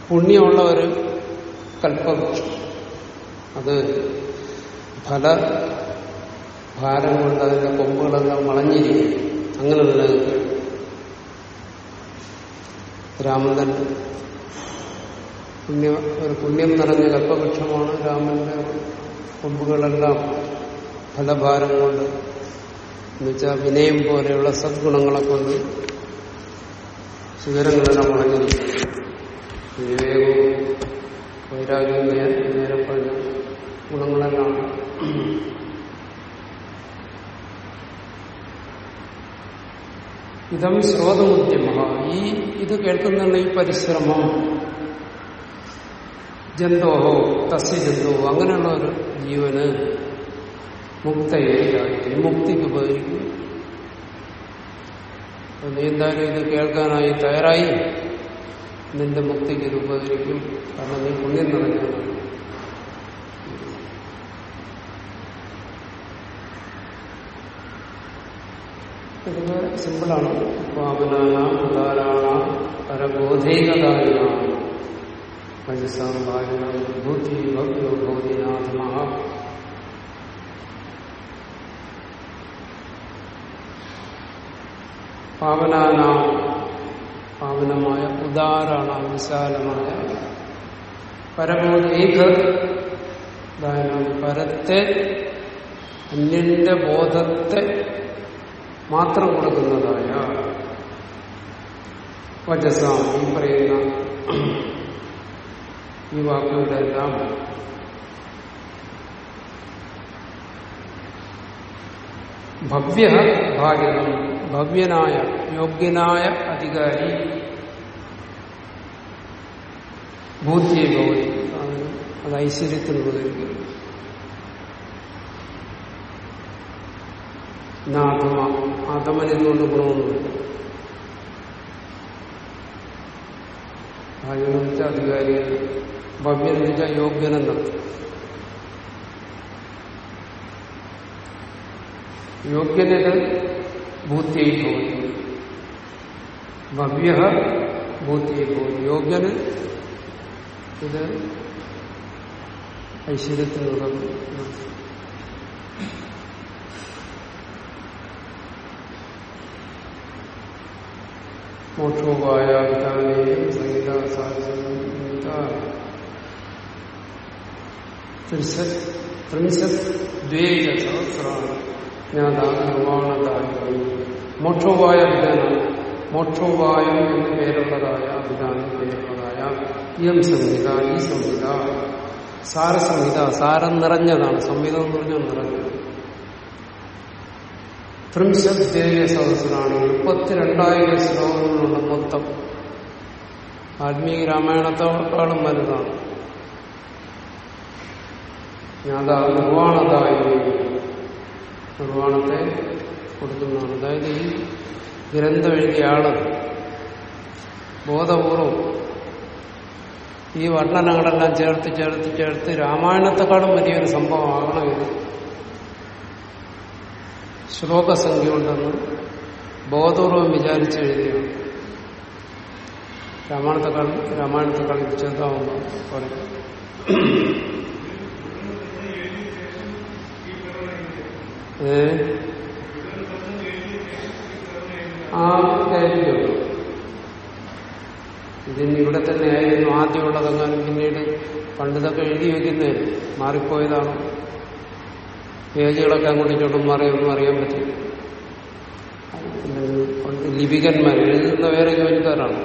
പുണ്യമുള്ള ഒരു കൽപ്പവൃക്ഷം അത് ഫല ഭാരം കൊണ്ട് അതിന്റെ കൊമ്പുകളെല്ലാം വളഞ്ഞിരിക്കും. അങ്ങനെ നിലനിൽക്കും രാമൻ പുണ്യ ഒരു പുണ്യം നിറഞ്ഞ കൽപ്പവൃക്ഷമാണ് രാമന്റെ കൊമ്പുകളെല്ലാം. ഫലഭാരം കൊണ്ട് എന്നുവെച്ചാൽ വിനയം പോലെയുള്ള സദ്ഗുണങ്ങളെ കൊണ്ട് ശിഖരങ്ങളെല്ലാം വളഞ്ഞിരിക്കും വിവേകവും വൈരാഗ്യവും നേരെ പറഞ്ഞ ഗുണങ്ങളെല്ലാം. ഇതം ശ്രോതമുദ്യമ ഈ ഇത് കേൾക്കുന്നുള്ള ഈ പരിശ്രമം. ജന്തോഹോ തസ്യ ജന്തോഹോ അങ്ങനെയുള്ള ഒരു ജീവന് മുക്തയായി മുക്തിക്ക് ഉപകരിക്കും. നീ എന്തായാലും ഇത് കേൾക്കാനായി തയ്യാറായി. നിന്റെ മുക്തിക്ക് ഇത് ഉപകരിക്കും. കാരണം നീ പുണ്യം നിറഞ്ഞതാണ് ഇതൊക്കെ സിമ്പിളാണ്. പാവനാന ഉദാരാണ പരബോധൈകതായ മനസ്സാം വായന വിഭൂതി ഭക്തി ഭോതിനാഥമ പാവനാന പാവനമായ ഉദാരാണ വിശാലമായ പരമോധൈക പരത്തെ അന്യന്റെ ബോധത്തെ മാത്രം കൊടുക്കുന്നതായ വജസാം ഈ പറയുന്ന ഈ വാക്കുകളുടെ എല്ലാം ഭവ്യ ഭാഗ്യം ഭവ്യനായ യോഗ്യനായ അധികാരി. ബോധ്യേ ഭവതി. അത് ഐശ്വര്യത്തിന് ഉപകരിക്കുന്നു. ആത്മ ആത്മനെന്നുകൊണ്ട് ഗുണമൊന്നുമില്ല. ഭാഗ്യം വെച്ചാൽ അധികാരികൾ ഭവ്യം യോഗ്യനെന്ന വെച്ചാൽ ബൂത്തിയായി പോകുന്നു ഭവ്യ ബൂത്തിയായി പോകുന്നു യോഗ്യന് ഇത് ഐശ്വര്യത്തിനുള്ള മോക്ഷോപായ വിധാനേയം സംഹിത സാധിച്ച ത്രിംശത് ദ്വേജ സഹസ്രാണ്. ജ്ഞാതാവാണതായി മോക്ഷോപായ വിധാനം മോക്ഷോപായം എന്ന് പേരുള്ളതായ അഭിധാനം പേരുള്ളതായ ഇയം സംഹിത ഈ സംഹിത സാരസംഹിത സാരം നിറഞ്ഞതാണ്. സംഹിതം എന്ന് പറഞ്ഞാൽ നിറഞ്ഞത്. ത്രിംശത്തേയ സദസ്സിലാണ്. മുപ്പത്തിരണ്ടായിരം ശ്ലോകങ്ങളുണ്ട് മൊത്തം. ആത്മീയ രാമായണത്തോളം വലുതാണ്. ഞാൻ നിർവാണതായി. നിർവാണത്തെ കൊടുക്കുന്നതാണ്. അതായത് ഈ ഗ്രന്ഥം എഴുതിയ ബോധപൂർവം ഈ വർണനകളെല്ലാം ചേർത്ത് ചേർത്ത് ചേർത്ത് രാമായണത്തെക്കാളും വലിയൊരു സംഭവമാകണം ഇത്. ശ്ലോകസംഖ്യ ഉണ്ടെന്ന് ബോധപൂർവം വിചാരിച്ച് എഴുതിയാണ്. രാമായണത്തെക്കാൾ രാമായണത്തെക്കാൾ ചെറുതാവുമ്പോൾ പറയും ഏ? ആ കാര്യമുള്ളൂ ഇതിന് ഇവിടെ തന്നെ ആയിരുന്നു ആദ്യമുള്ളതെങ്ങാനും പിന്നീട് പണ്ടിതൊക്കെ എഴുതി വെക്കുന്നേ മാറിപ്പോയതാണ്. പേജുകളൊക്കെ അങ്ങോട്ട് ഇങ്ങോട്ടും മാറിയൊന്നും അറിയാൻ പറ്റില്ല. പണ്ട് ലിപികന്മാർ എഴുതുന്ന വേറെ ജോലിക്കാരാണ്.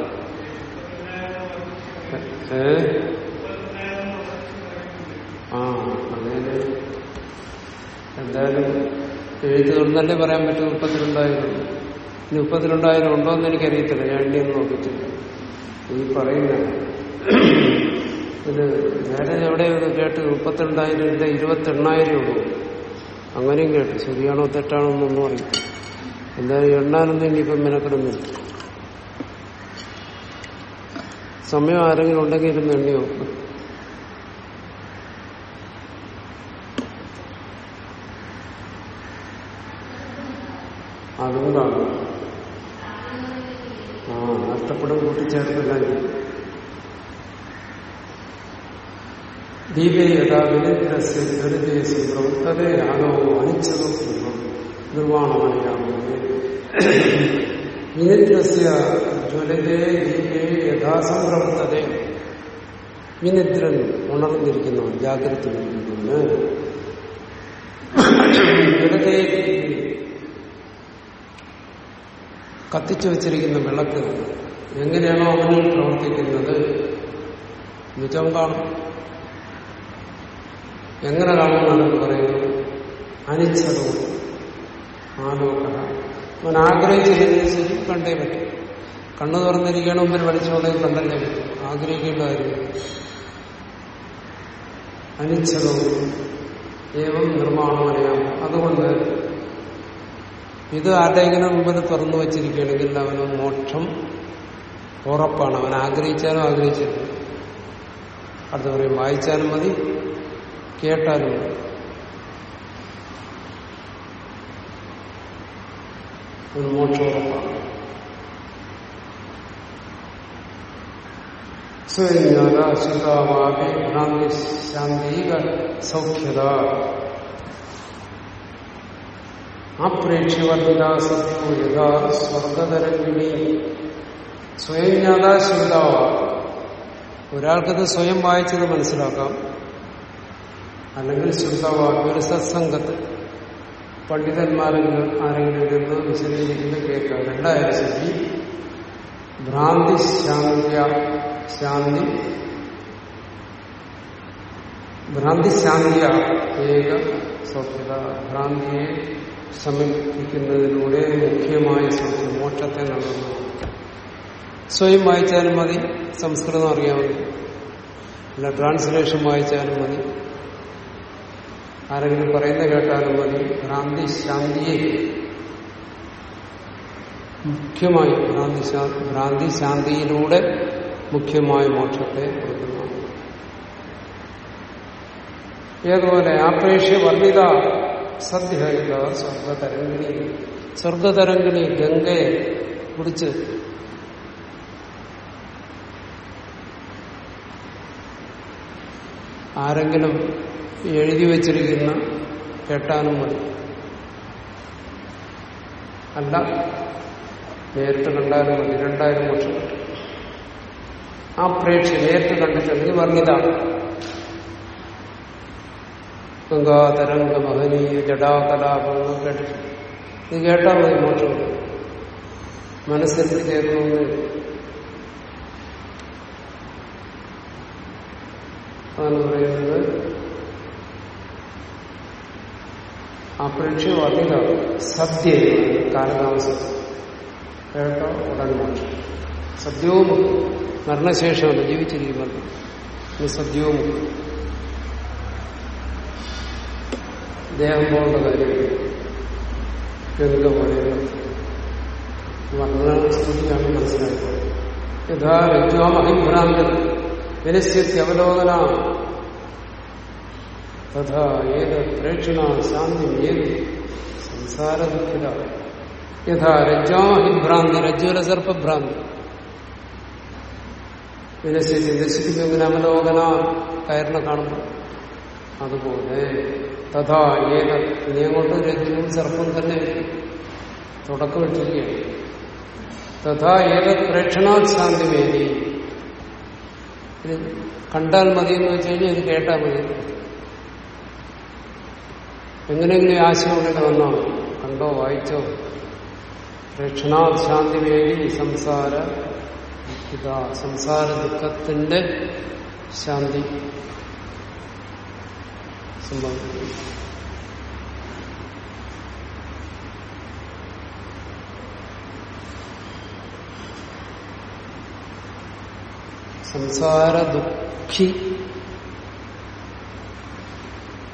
ഏ? ആ അങ്ങനെ എന്തായാലും എഴുതുകൊണ്ടല്ലേ പറയാൻ പറ്റും മുപ്പത്തിരണ്ടായിരം ഇനി മുപ്പത്തിരണ്ടായിരം ഉണ്ടോ എന്ന് എനിക്കറിയത്തില്ല. ഞാൻ എണ്ണിയൊന്നും നോക്കിയിട്ടില്ല ഈ പറയുന്ന ഇത് നേരെ എവിടെ കേട്ട് മുപ്പത്തിരണ്ടായിരം ഇല്ല ഇരുപത്തെണ്ണായിരം ഉള്ളൂ. അങ്ങനെയും കേട്ടു. ശരിയാണോ തെറ്റാണോ എന്നൊന്നും അറിയില്ല എന്തായാലും എണ്ണാനൊന്നും ഇനിയിപ്പം മെനക്കെടുന്നില്ല. സമയം ആരെങ്കിലും ഉണ്ടെങ്കിൽ ഇരുന്ന് എണ്ണി നോക്കും അതും കാണും ആ നഷ്ടപ്പെടും കൂട്ടിച്ചേർത്തില്ല ദീപേ യഥാ വിനിദ്രസ്യ ദരിദ്രേസി പ്രവർത്തതേ ആനോ അനിച്ഛതോ പൂർണം നിർവാണമണിയാമോ വിനിദ്രസ്യ ജ്വലതേ ദീപേ യഥാസംപ്രവർത്തതേ വിനിദ്രൻ ഉണർന്നിരിക്കുന്നവൻ ജാഗ്രത ഇരിക്കുന്നവന് ജ്വലതേ കത്തിച്ചു വച്ചിരിക്കുന്ന വിളക്ക് എങ്ങനെയാണോ അവനിൽ പ്രവർത്തിക്കുന്നത്? നിജം കാണും. എങ്ങനെ കാണുമെന്നാണ് പറയുന്നത്? അനിച്ഛതവും ആലോക അവൻ ആഗ്രഹിച്ചില്ലെങ്കിൽ ശരി കണ്ടേ പറ്റും. കണ്ണു തുറന്നിരിക്കണം മുമ്പിൽ പഠിച്ചുകൊണ്ടെങ്കിൽ കണ്ടല്ലേ പറ്റും. ആഗ്രഹിക്കേണ്ട കാര്യം. അനിച്ഛതവും ഏവം നിർമ്മാണമറിയാം അതുകൊണ്ട് ഇത് ആരുടെയെങ്കിലും മുമ്പിൽ തുറന്നു വച്ചിരിക്കുകയാണെങ്കിൽ അവന് മോക്ഷം ഉറപ്പാണ്. അവൻ ആഗ്രഹിച്ചാലും ആഗ്രഹിച്ചില്ല അടുത്ത പറയും വായിച്ചാലും മതി. കേട്ടാലും. ഒരു അവന് മോക്ഷം ഉറപ്പാണ് സ്വയജ്ഞാതാശുതാവാപി ഭ്രാന്തി ശാന്തിക സൗഖ്യത. അപ്രേക്ഷ്യവർദ്ധിതാസത്യോ യഥാ സ്വർഗതരംഗിണി സ്വയം ജ്ഞാതാശ്രിതാവ ഒരാൾക്കത് സ്വയം വായിച്ചത് മനസ്സിലാക്കാം. അല്ലെങ്കിൽ ശ്രുതവ ഒരു സത്സംഗത്ത് പണ്ഡിതന്മാരെങ്കിലും ആരെങ്കിലും ഇരുന്ന് വിശദീകരിക്കുന്നത് കേൾക്കാം. രണ്ടായാലും ശരി ഭ്രാന്തി ശാന്തി ശാന്തി. ഭ്രാന്തി ശാന്തിയ ഏക സൗഖ്യത. ഭ്രാന്തിയെ ശമിപ്പിക്കുന്നതിലൂടെ മുഖ്യമായ സൗഖ്യം മോക്ഷത്തെ നൽകുന്നു. സ്വയം വായിച്ചാലും മതി സംസ്കൃതം അറിയാമതി അല്ല ട്രാൻസ്ലേഷൻ വായിച്ചാലും മതി. ആരെങ്കിലും പറയുന്ന കേട്ടാലും മതി. ഭ്രാന്തി ശാന്തിയെ. മുഖ്യമായി ഭ്രാന്തി ഭ്രാന്തി ശാന്തിയിലൂടെ മുഖ്യമായ മോക്ഷത്തെ കൊടുക്കുന്നു ഏതുപോലെ ആപ്രേഷ്യ വർണിത സദ്യഹരിത സ്വർഗതരംഗിണി. സ്വർഗതരംഗിണി ഗംഗയെ കുറിച്ച് ആരെങ്കിലും എഴുതി വച്ചിരിക്കുന്ന കേട്ടാനും മതി. അല്ല നേരിട്ട് കണ്ടാലും മതി. രണ്ടായിരം വർഷം. ആ പ്രേക്ഷ നേരിട്ട് കണ്ടിട്ടുണ്ടെങ്കിൽ വർണിതാണ് ഗംഗാതരംഗ മഹനീയ ജടാകലാപങ്ങൾ കേട്ടിട്ടുണ്ട്. ഇത് കേട്ടാൽ മതി മോക്ഷം മനസ്സിൽ ചേർന്നു അതാണ് പറയുന്നത് അപേക്ഷ വർണിത സദ്യ കാലതാമസം. കേട്ടോ? ഉടൻ മോക്ഷം സദ്യവും മരണശേഷമാണ് ജീവിച്ചിരിക്കുന്നത്. സദ്യവും ദേഹം പോകേണ്ട കാര്യം ഗംഗ പോലെയുള്ള വർണസ്തുതിയാണ് മനസ്സിലാക്കുന്നത് യഥാ രജ്വാമഹിഭ്രാന്തൻ വിനശ്യത്യവലോകന തഥാ ഏത് പ്രേക്ഷണ ശാന്തി ഏത് സംസാര ദുഃഖിത യഥാ രജ്വാമഹിഭ്രാന്തി രജ്വല സർപ്പഭ്രാന്തി വിനശ്യത്തി നശിപ്പിക്കുന്ന അവലോകന കയറിനെ കാണുമ്പോൾ അതുപോലെ തഥാ ഏത് ഇനി അങ്ങോട്ട് രജ്ജുവും സർപ്പം തന്നെ തുടക്കം ഇട്ടിരിക്കുകയാണ് തഥാ ഏത് പ്രേക്ഷണാ ശാന്തി വേദി കണ്ടാൽ മതി എന്ന് വെച്ച് ഇത് കേട്ടാൽ മതി. എങ്ങനെയെങ്കിലും ആശയം ഉള്ളിൽ വന്നോ കണ്ടോ വായിച്ചോ. രക്ഷണാശാന്തി വേണ്ടി സംസാര സംസാര ദുഃഖത്തിന്റെ ശാന്തി സംഭവിക്കുന്നു. സംസാര ദുഃഖി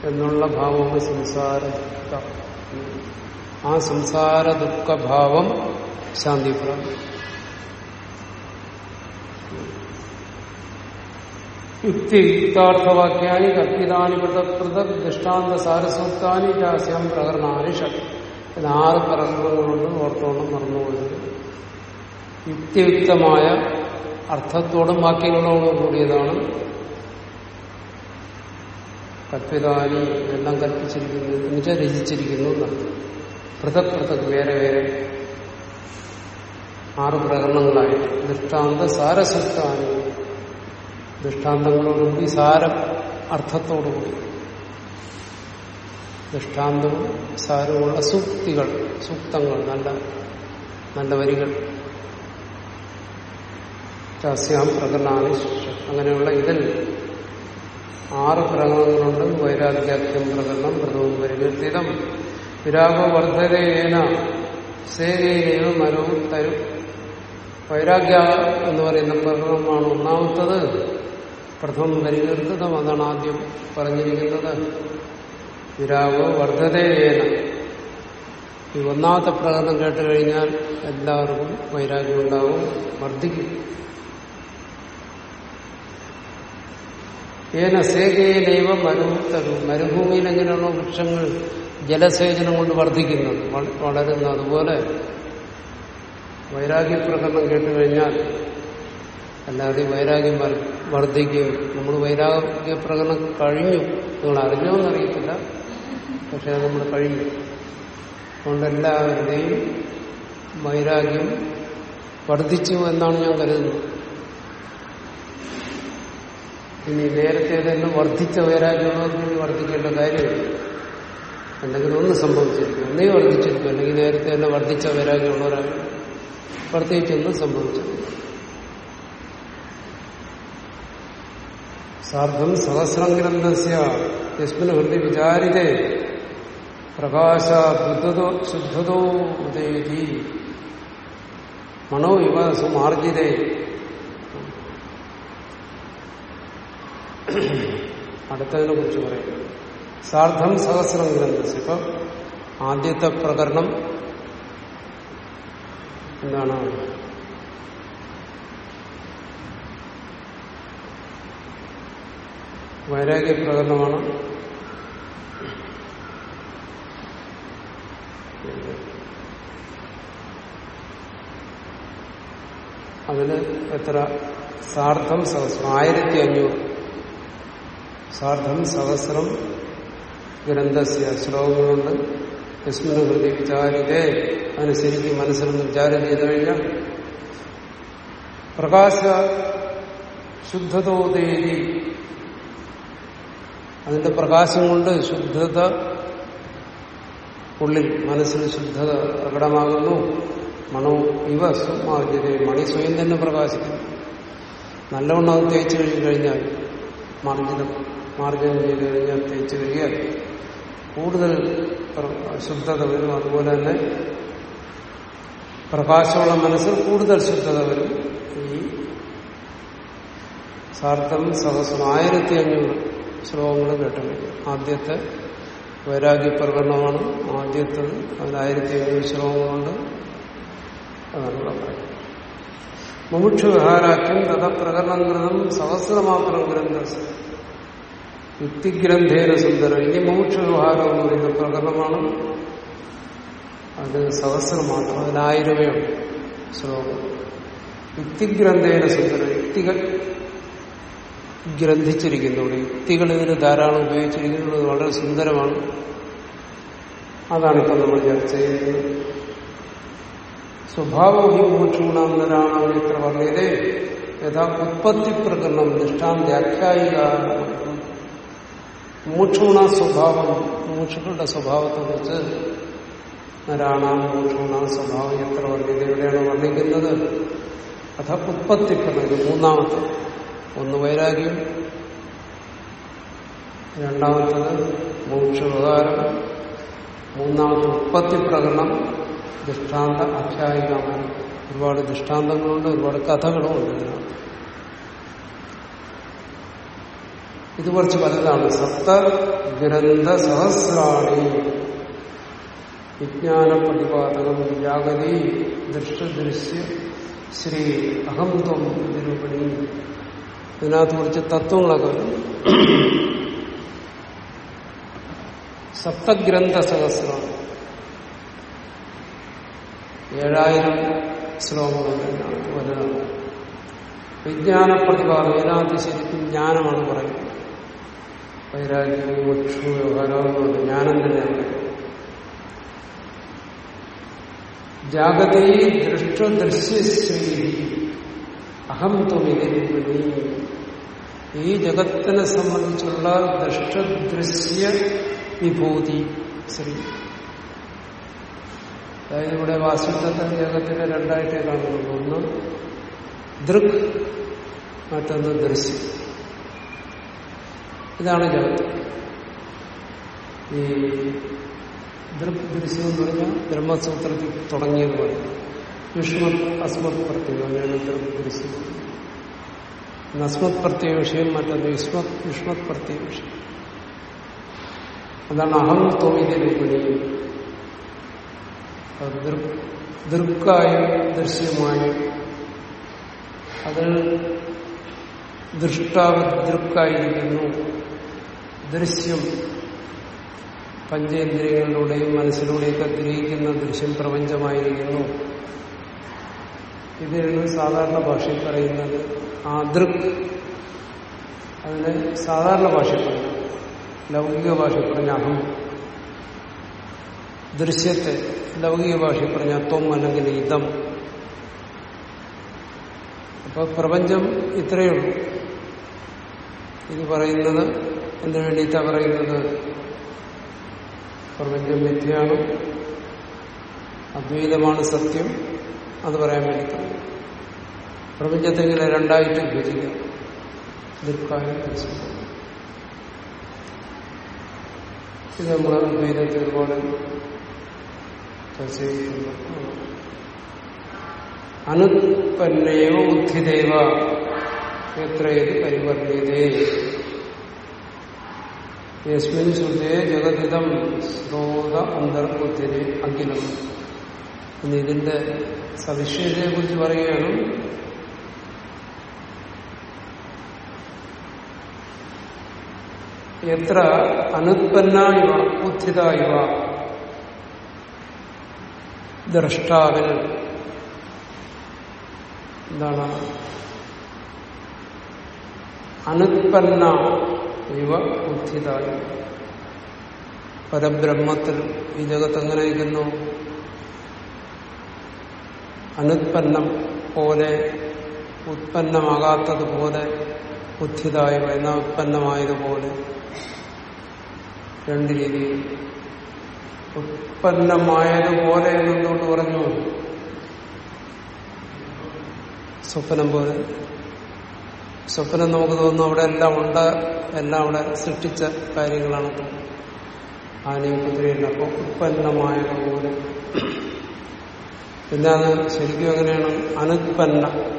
എന്നുള്ള ഭാവമാണ് സംസാര ദുഃഖ ആ സംസാര ദുഃഖഭാവം ശാന്തിപ്രാപ്തി യുക്തി യുക്താർത്ഥവാക്യാനി കൽപ്പിതാനി പൃഥക് ദൃഷ്ടാന്ത സാരസൂക്താനി രാസ്യം പ്രകരണാനി ഷട്ട് ആറ് പ്രകരണങ്ങളുണ്ട് ഓർത്തോളം മറന്നുപോയത്. യുക്തിയുക്തമായ അർത്ഥത്തോടും വാക്യങ്ങളോടും കൂടിയതാണ് കൽപ്പിതാനി എല്ലാം കൽപ്പിച്ചിരിക്കുന്നു എന്നുവെച്ചാൽ രചിച്ചിരിക്കുന്നു പൃഥക് പൃഥക് വേറെ വേറെ ആറ് പ്രകരണങ്ങളായി. ദൃഷ്ടാന്ത സാരസൃഷ്ടാനി. ദൃഷ്ടാന്തങ്ങളോടുകൂടി സാര അർത്ഥത്തോടുകൂടി ദൃഷ്ടാന്തവും സാരവുമുള്ള സൂക്തികൾ സൂക്തങ്ങൾ നല്ല നല്ല വരികൾ. ചാസ്യാം പ്രകടനാണ് അങ്ങനെയുള്ള ഇതിൽ ആറ് പ്രകടനങ്ങളുണ്ട് വൈരാഗ്യാഖ്യം പ്രകടനം പ്രഥമം പരിവർത്തിതം വിരാഗോ സേനേനയോ മരവും തരും. വൈരാഗ്യ എന്ന് പറയുന്ന പ്രകടനമാണ് ഒന്നാമത്തത്. പ്രഥമം പരിവർത്തിതം അതാണ് ആദ്യം പറഞ്ഞിരിക്കുന്നത്. വിരാഗോ വർദ്ധതയേന ഈ ഒന്നാമത്തെ പ്രകടനം കേട്ട് കഴിഞ്ഞാൽ എല്ലാവർക്കും വൈരാഗ്യം ഉണ്ടാവും. വർദ്ധിക്കും. ഏന സേകയിലൈവ മരുത്തരു മരുഭൂമിയിൽ എങ്ങനെയാണോ വൃക്ഷങ്ങൾ ജലസേചനം കൊണ്ട് വർദ്ധിക്കുന്നത്. വളരുന്നത്. അതുപോലെ വൈരാഗ്യ പ്രകടനം കേട്ടുകഴിഞ്ഞാൽ എല്ലാവരുടെയും വൈരാഗ്യം വർദ്ധിക്കുകയും നമ്മൾ വൈരാഗ്യ പ്രകടനം കഴിഞ്ഞു. നിങ്ങൾ അറിഞ്ഞോന്നറിയത്തില്ല പക്ഷെ അത് നമ്മൾ കഴിഞ്ഞു. അതുകൊണ്ട് എല്ലാവരുടെയും വൈരാഗ്യം വർദ്ധിച്ചു എന്നാണ് ഞാൻ കരുതുന്നത്. ഇനി നേരത്തെ തന്നെ വർദ്ധിച്ച വൈരാഗ്യമുള്ളവർക്ക് വർദ്ധിക്കേണ്ട കാര്യമില്ല. എന്തെങ്കിലും ഒന്ന് സംഭവിച്ചിരിക്കും. ഒന്നേ വർദ്ധിച്ചിരിക്കും. അല്ലെങ്കിൽ നേരത്തെ തന്നെ വർദ്ധിച്ച വൈരാഗ്യമുള്ളവരാണ് പ്രത്യേകിച്ചൊന്നും സംഭവിച്ചിരിക്കും സാർദ്ധം സഹസ്രം ഗ്രന്ഥസ്യ ഹൃദയ വിചാരിതേ പ്രകാശ ബുദ്ധതോ ശുദ്ധതോ ഉദയതി. മനോ ഇവ സുമാർജിതേ. അടുത്തതിനെ കുറിച്ച് പറയും. സാർദ്ധം സഹസ്രം ഗ്രന്ഥസ്. ഇപ്പൊ ആദ്യത്തെ പ്രകരണം എന്താണ്? വൈരാഗ്യ പ്രകരണമാണ് അതിന് എത്ര? സാർദ്ധം സഹസ്രം. ആയിരത്തി അഞ്ഞൂറ്. സാർദ്ധം സഹസ്രം ഗ്രന്ഥസ്യ ശ്ലോകങ്ങളുണ്ട്. യസ്മിന് ഹൃദയ വിചാരിതേ അതിന് ശരിക്കും മനസ്സിലൊന്ന് വിചാരം ചെയ്തു കഴിഞ്ഞാൽ പ്രകാശ ശുദ്ധതോദേരി അതിന്റെ പ്രകാശം കൊണ്ട് ശുദ്ധത ഉള്ളിൽ മനസ്സിൽ ശുദ്ധത പ്രകടമാകുന്നു. മണവും ഇവ സുമാർജ്യത മണി സ്വയം തന്നെ പ്രകാശിക്കുന്നു. നല്ലവണ്ണം തേച്ചു കഴിഞ്ഞു കഴിഞ്ഞാൽ മാർജിതം മാർജനം ചെയ്ത് കഴിഞ്ഞാൽ തേച്ച് കഴിഞ്ഞാൽ കൂടുതൽ ശുദ്ധത വരും. അതുപോലെ തന്നെ പ്രകാശമുള്ള മനസ്സിൽ കൂടുതൽ ശുദ്ധത വരും. ഈ സാർത്ഥം സഹസ്രം ആയിരത്തി അഞ്ഞൂറ് ശ്ലോകങ്ങൾ കേട്ടിട്ടുണ്ട് ആദ്യത്തെ വൈരാഗ്യ പ്രകടനമാണ്. ആദ്യത്തത് അതിൽ ആയിരത്തി അഞ്ഞൂറ് ശ്ലോകങ്ങളുണ്ട്. അതാണുള്ള പറയുന്നത് മുമുക്ഷു വിഹാരാഖ്യം തഥ പ്രകടനം കൃതം സഹസ്രമാത്രം ഗ്രന്ഥ യുക്തിഗ്രന്ഥേന സുന്ദരം ഇനി മോക്ഷ വ്യവഹാരം എന്ന് പറയുന്ന പ്രകടനമാണ്. അത് സഹസ്രം മാത്രം ശ്ലോകം. യുക്തിഗ്രന്ഥേന സുന്ദരം യുക്തികൾ ഗ്രന്ഥിച്ചിരിക്കുന്നുണ്ട് യുക്തികൾ ഇതിന് ധാരാളം ഉപയോഗിച്ചിരിക്കുന്നത് വളരെ സുന്ദരമാണ്. അതാണ് ഇപ്പം നമ്മൾ ചർച്ച ചെയ്യുന്നത്. സ്വഭാവം മോക്ഷൂണാം നരാണാം എത്ര പറഞ്ഞതേ യഥാ ഉത്പത്തി പ്രകടനം ദൃഷ്ടാന്താഖ്യായിക മൂക്ഷൂണ സ്വഭാവം മൂക്ഷുക്കളുടെ സ്വഭാവത്തെ കുറിച്ച് നരാണ മൂക്ഷൂണ സ്വഭാവം എത്ര വർണിക്കുന്നത് എവിടെയാണ് വർണിക്കുന്നത്? അഥ ഉത്പത്തി പ്രകടനം മൂന്നാമത്തെ. ഒന്ന് വൈരാഗ്യം രണ്ടാമത്തത് മോക്ഷവികാരം മൂന്നാമത്തെ ഉത്പത്തി പ്രകടനം ദൃഷ്ടാന്ത അധ്യായികമാണ് ഒരുപാട് ദൃഷ്ടാന്തങ്ങളുണ്ട് ഒരുപാട് കഥകളും ഉണ്ട് ഇതിനകത്ത്. ഇത് കുറച്ച് വലുതാണ്. സപ്ത ഗ്രന്ഥ സഹസ്രാണി വിജ്ഞാന പ്രതിപാദകം ജാഗതി ദൃഷ്ടദൃശ്യ ശ്രീ അഹംത്വം നിരൂപണി ഇതിനകത്ത് കുറച്ച് തത്വങ്ങളൊക്കെ വരും. സപ്തഗ്രന്ഥ സഹസ്രം ഏഴായിരം ശ്ലോകങ്ങൾ വലുതാണ്. വിജ്ഞാന പ്രതിപാദം ഇതിനകത്ത് ശരിക്കും ജ്ഞാനമാണ് പറയുന്നത്. വൈരാഗ്യം മോക്ഷ വ്യവഹാരങ്ങളുണ്ട് ജ്ഞാനം തന്നെയാണ് ജാഗതീ ദൃഷ്ടദൃശ്യശ്രീ അഹം ത്വമിതി ഈ ജഗത്തിനെ സംബന്ധിച്ചുള്ള ദൃഷ്ടദൃശ്യ വിഭൂതി ശ്രീ അതായത് ഇവിടെ വാസ്തുത്വത്തെ ജഗത്തിനെ രണ്ടായിട്ടേ കാണുന്നുള്ളൂ. ഒന്ന് ദൃക് മറ്റൊന്ന് ദൃശ്യം. ഇതാണ് ജഗത്ത് ഈ ദൃക് ദൃശ്യം എന്ന് പറഞ്ഞാൽ ബ്രഹ്മസൂത്രത്തിൽ തുടങ്ങിയത് പോലെ യുഷ്മത് അസ്മത് പ്രത്യേകം അങ്ങനെയാണ് ദൃക് ദൃശ്യം അസ്മത് പ്രത്യേക വിഷയം മറ്റൊന്ന് യുഷ്മത് യുഷ്മത് പ്രത്യേക വിഷയം. അതാണ് അഹം തോമിന്റെ രൂപിണി. ദൃക്കായും ദൃശ്യമായും അതിൽ ദൃഷ്ടാവ് ദൃക്കായിരിക്കുന്നു ദൃശ്യം പഞ്ചേന്ദ്രിയങ്ങളിലൂടെയും മനസ്സിലൂടെയൊക്കെ ഗ്രഹിക്കുന്ന ദൃശ്യം പ്രപഞ്ചമായിരിക്കുന്നു. ഇതിനാണ് സാധാരണ ഭാഷയിൽ പറയുന്നത് ആ ദൃക് അതിന് സാധാരണ ഭാഷയിൽ പറഞ്ഞു ലൗകിക ഭാഷയിൽ പറഞ്ഞ അഹം. ദൃശ്യത്തെ ലൗകിക ഭാഷയിൽ പറഞ്ഞ ത്വം അല്ലെങ്കിൽ ഇതം. അപ്പൊ പ്രപഞ്ചം ഇത്രയേ ഉള്ളൂ. ഇത് പറയുന്നത് എന്തിനു വേണ്ടിയിട്ടാ പറയുന്നത്? പ്രപഞ്ചം മിഥ്യയാണ്. അദ്വൈതമാണ് സത്യം. അത് പറയാൻ വേണ്ടി പ്രപഞ്ചത്തെ ഇങ്ങനെ രണ്ടായിട്ട് വിഭജിക്കാം? ദീർഘായ ഇത് നമ്മൾ അദ്വൈതത്തിൽ ചെയ്തിട്ടുണ്ട്. അനുത്പന്നയോ ബുദ്ധിദേവ എത്രയത് പരിവർത്തിതേ. യസ്മിൻ ശ്രുതേ ജഗതിതം ശ്രോത അന്തർബുദ്ധിരെ അഖിലം. ഇനി ഇതിന്റെ സവിശേഷതയെ കുറിച്ച് പറയുകയാണ്. എത്ര അനുത്പന്ന ഇവ ഉത്ഥിത ഇവ ദ്രഷ്ടാവിൽ. എന്താണ് അനുത്പന്ന ഇവ ബുദ്ധിതായി പരബ്രഹ്മത്തിൽ ഈ ജഗത്ത് എങ്ങനെ ഇരിക്കുന്നു? അനുത്പന്നം പോലെ ഉത്പന്നമാകാത്തതുപോലെ ബുദ്ധിതായി എന്ന ഉത്പന്നമായതുപോലെ രണ്ട് രീതിയിൽ. ഉത്പന്നമായതുപോലെ എന്നുകൊണ്ട് പറഞ്ഞു? സ്വപ്നം പോലെ. സ്വപ്നം നമുക്ക് തോന്നുന്നു അവിടെ എല്ലാം ഉണ്ട്. എല്ലാം അവിടെ സൃഷ്ടിച്ച കാര്യങ്ങളാണ്. ആനയും കുതിരയില്ല അപ്പൊ ഉത്പന്നമായതുപോലെ പിന്നെ അത് ശരിക്കും എങ്ങനെയാണ്? അനുത്പന്ന.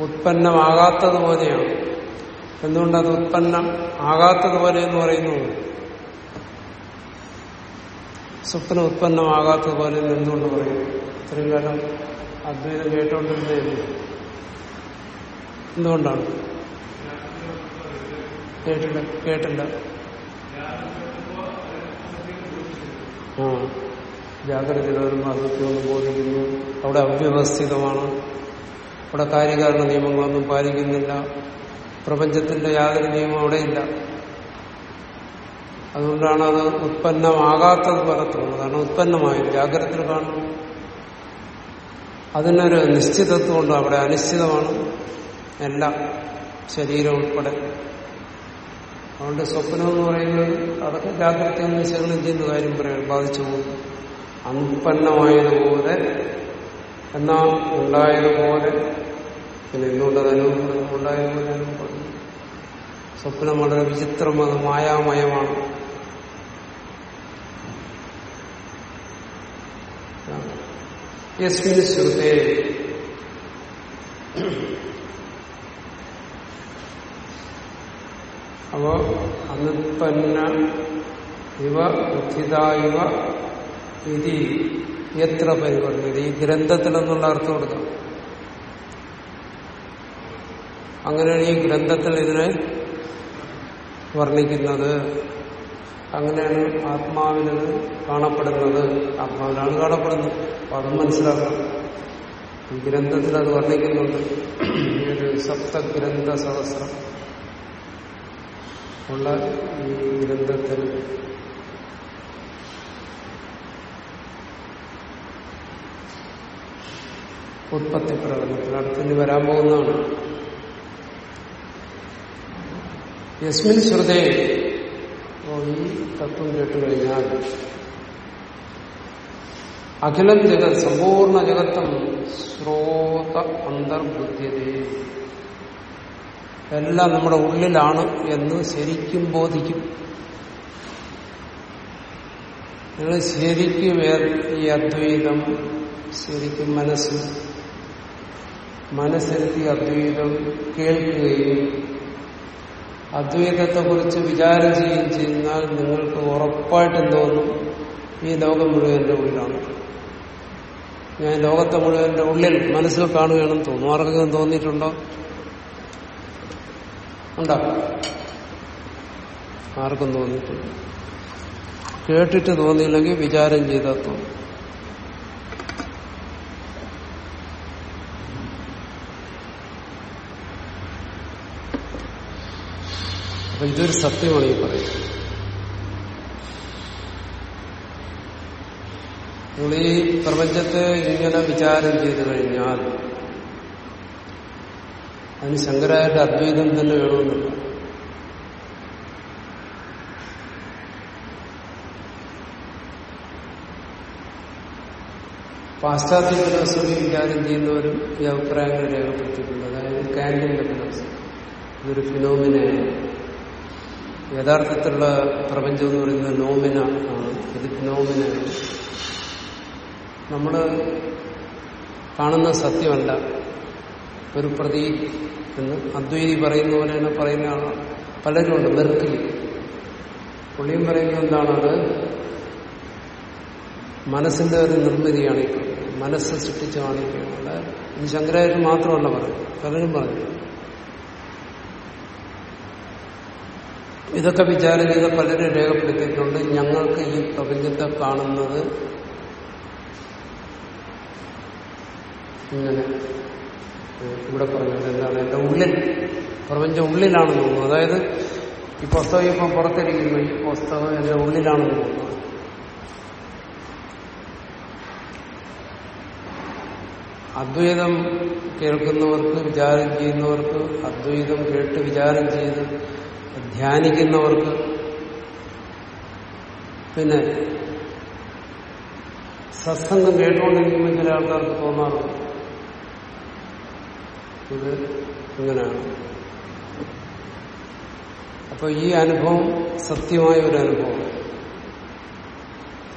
ഉത്പന്നമാകാത്തതുപോലെയാണ് എന്തുകൊണ്ടത് ഉത്പന്നം ആകാത്തതുപോലെ എന്ന് പറയുന്നു? സ്വപ്നം ഉത്പന്നമാകാത്തതുപോലെ എന്ന് എന്തുകൊണ്ട് പറയുന്നു? ഇത്രയും കാലം അദ്വൈതം കേട്ടോണ്ടിരുന്നേ എന്തുകൊണ്ടാണ്? കേട്ടില്ല കേട്ടില്ല. ആ ജാഗ്രത ഒന്ന് ബോധിക്കുന്നു. അവിടെ അവ്യവസ്ഥിതമാണ്. അവിടെ കാര്യകാരണ നിയമങ്ങളൊന്നും പാലിക്കുന്നില്ല. പ്രപഞ്ചത്തിന്റെ യാതൊരു നിയമം അവിടെയില്ല അതുകൊണ്ടാണ് അത് ഉത്പന്നമാകാത്തത് പോലെ തോന്നുന്നത് കാരണം ഉത്പന്നമായത്. ജാഗ്രതയിൽ കാണുന്നു അതിനൊരു നിശ്ചിതത്വമുണ്ട്. അവിടെ അനിശ്ചിതമാണ്. എല്ലാം ശരീരം ഉൾപ്പെടെ. അതുകൊണ്ട് സ്വപ്നം എന്ന് പറയുന്നത് അതൊക്കെ ജാഗ്രത വിശകലനം ചെയ്യുന്ന കാര്യം പറയാൻ ബാധിച്ചു പോകും. അനുപന്നമായതുപോലെ എന്നാ ഉണ്ടായതുപോലെ പിന്നെ എന്തുകൊണ്ടത് അനുഭവം ഉണ്ടായതുപോലെ അനുഭവപ്പെടുന്നു സ്വപ്നം വളരെ വിചിത്രമാണ് മായാമയമാണ്. യസ്മിൻ ശ്രുതേ അപ്പോ അനുത്പന്ന ഇവ ഉദ്ധിത ഇവ ഇതി എത്ര പരിവർത്തന ഈ ഗ്രന്ഥത്തിൽ എന്നുള്ള അർത്ഥം കൊടുക്കാം അങ്ങനെയാണ് ഈ ഗ്രന്ഥത്തിൽ ഇതിനെ വർണിക്കുന്നത്. അങ്ങനെയാണ് ആത്മാവിനത് കാണപ്പെടുന്നത്. ആത്മാവിലാണ് കാണപ്പെടുന്നത്. അപ്പൊ അതും മനസ്സിലാക്കണം. ഈ ഗ്രന്ഥത്തിൽ അത് വർണിക്കുന്നുണ്ട്. സപ്തഗ്രന്ഥ സഹസ്രം. ഉള്ള ഈ ഗ്രന്ഥത്തിൽ ഉത്പത്തി പ്രകടനത്തിൽ അടുത്തിന് വരാൻ പോകുന്നതാണ്. യസ്മിൻ ശ്രുതേ ഈ തത്വം കേട്ടു അഖിലം ജഗത് സമ്പൂർണ ജഗത്തും ശ്രോത അന്തർബുദ്ധ്യതേ. എല്ലാം നമ്മുടെ ഉള്ളിലാണ് എന്ന് ശരിക്കും ബോധിക്കും. നിങ്ങൾ ശരിക്കും ഈ അദ്വൈതം ശരിക്കും മനസ്സിൽ മനസ്സിലെത്തി അദ്വൈതം കേൾക്കുകയും അദ്വൈതത്തെക്കുറിച്ച് വിചാരം ചെയ്യുകയും ചെയ്യുന്നാൽ നിങ്ങൾക്ക് ഉറപ്പായിട്ടും തോന്നും? ഈ ലോകം മുഴുവൻ എന്റെ ഉള്ളിലാണ്. ഞാൻ ലോകത്തെ മുഴുവൻ എന്റെ ഉള്ളിൽ മനസ്സിൽ കാണുകയാണെന്ന് തോന്നും. ആർക്കെങ്കിലും തോന്നിയിട്ടുണ്ടോ? ഉണ്ടോ? ആർക്കും തോന്നിയിട്ടില്ല. കേട്ടിട്ട് തോന്നിയില്ലെങ്കിൽ വിചാരം ചെയ്താൽ തോന്നും. അപ്പൊ ഇതൊരു സത്യമാണ് ഈ പറയുന്നത്. നിങ്ങൾ ഈ പ്രപഞ്ചത്തെ ഇങ്ങനെ വിചാരം ചെയ്തു കഴിഞ്ഞാൽ അതിന് ശങ്കരായുടെ അദ്വൈതം തന്നെ വേണമെന്നില്ല. പാശ്ചാത്യ ഫിലോസഫി വിചാരം ചെയ്യുന്നവരും ഈ അഭിപ്രായങ്ങൾ രേഖപ്പെടുത്തിയിട്ടുണ്ട്. അതായത് കാൻഡിന്റെ ഫിലോസഫി ഇതൊരു ഫിനോമിനയാണ് യഥാർത്ഥത്തിലുള്ള പ്രപഞ്ചം എന്ന് പറയുന്നത് നോമിന ആണ്. ഇത് ഫിനോമിനയാണ് നമ്മൾ കാണുന്ന സത്യമല്ല. ഒരു പ്രതി എന്ന് അദ്വൈതി പറയുന്ന പോലെ തന്നെ പറയുന്ന ആളാണ് പലരും ഉണ്ട് ബെർക്കിലി. പുള്ളിയും പറയുന്നത് എന്താണത്? മനസ്സിന്റെ ഒരു നിർമ്മിതിയാണ് മനസ്സ് സൃഷ്ടിച്ച് കാണിക്കുന്നത് ഇത് ശങ്കരാചാര്യ മാത്രമല്ല പറയും പലരും പറഞ്ഞു ഇതൊക്കെ വിചാരം ചെയ്ത പലരും രേഖപ്പെടുത്തിയിട്ടുണ്ട്. ഞങ്ങൾക്ക് ഈ പ്രപഞ്ചത്തെ കാണുന്നത് ഇങ്ങനെ. ഇവിടെ പറഞ്ഞത് എന്താണ്? എന്റെ ഉള്ളിൽ. പ്രപഞ്ചം ഉള്ളിലാണെന്ന് തോന്നുന്നു. അതായത് ഈ പുസ്തകം ഇപ്പം പുറത്തിരിക്കുന്നു. ഈ പുസ്തകം എന്റെ ഉള്ളിലാണെന്ന് തോന്നുന്നു. അദ്വൈതം കേൾക്കുന്നവർക്ക് വിചാരം ചെയ്യുന്നവർക്ക് അദ്വൈതം കേട്ട് വിചാരം ചെയ്ത് ധ്യാനിക്കുന്നവർക്ക് പിന്നെ സത്സംഗം കേട്ടുകൊണ്ടിരിക്കുമ്പോൾ ചില ആൾക്കാർക്ക് തോന്നാറുണ്ട്. ഇത് ഇങ്ങനെയാണ്. അപ്പൊ ഈ അനുഭവം സത്യമായ ഒരു അനുഭവം.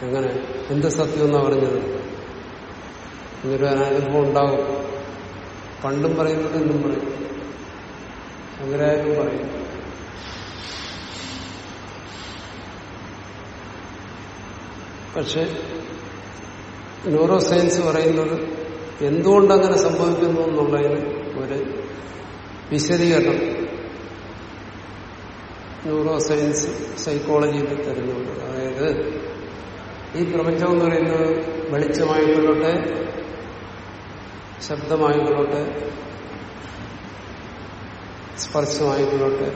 എങ്ങനെ? എന്ത് സത്യം എന്നാ പറഞ്ഞത്? ഇങ്ങനൊരു അനുഭവം ഉണ്ടാവും. പണ്ടും പറയുന്നത് ഇന്നും പറയും. ശങ്കരായാലും പറയും. പക്ഷെ ന്യൂറോ സയൻസ് പറയുന്നത് എന്തുകൊണ്ടങ്ങനെ സംഭവിക്കുന്നു എന്നുള്ളതിന് ഒരു വിശദീകരണം ന്യൂറോ സയൻസ് സൈക്കോളജിയിൽ തരുന്നുണ്ട്. അതായത് ഈ പ്രപഞ്ചം എന്ന് പറയുന്നത് വെളിച്ചമായിക്കൊള്ളട്ടെ ശബ്ദമായിക്കൊള്ളട്ടെ സ്പർശമായിക്കൊള്ളട്ടെ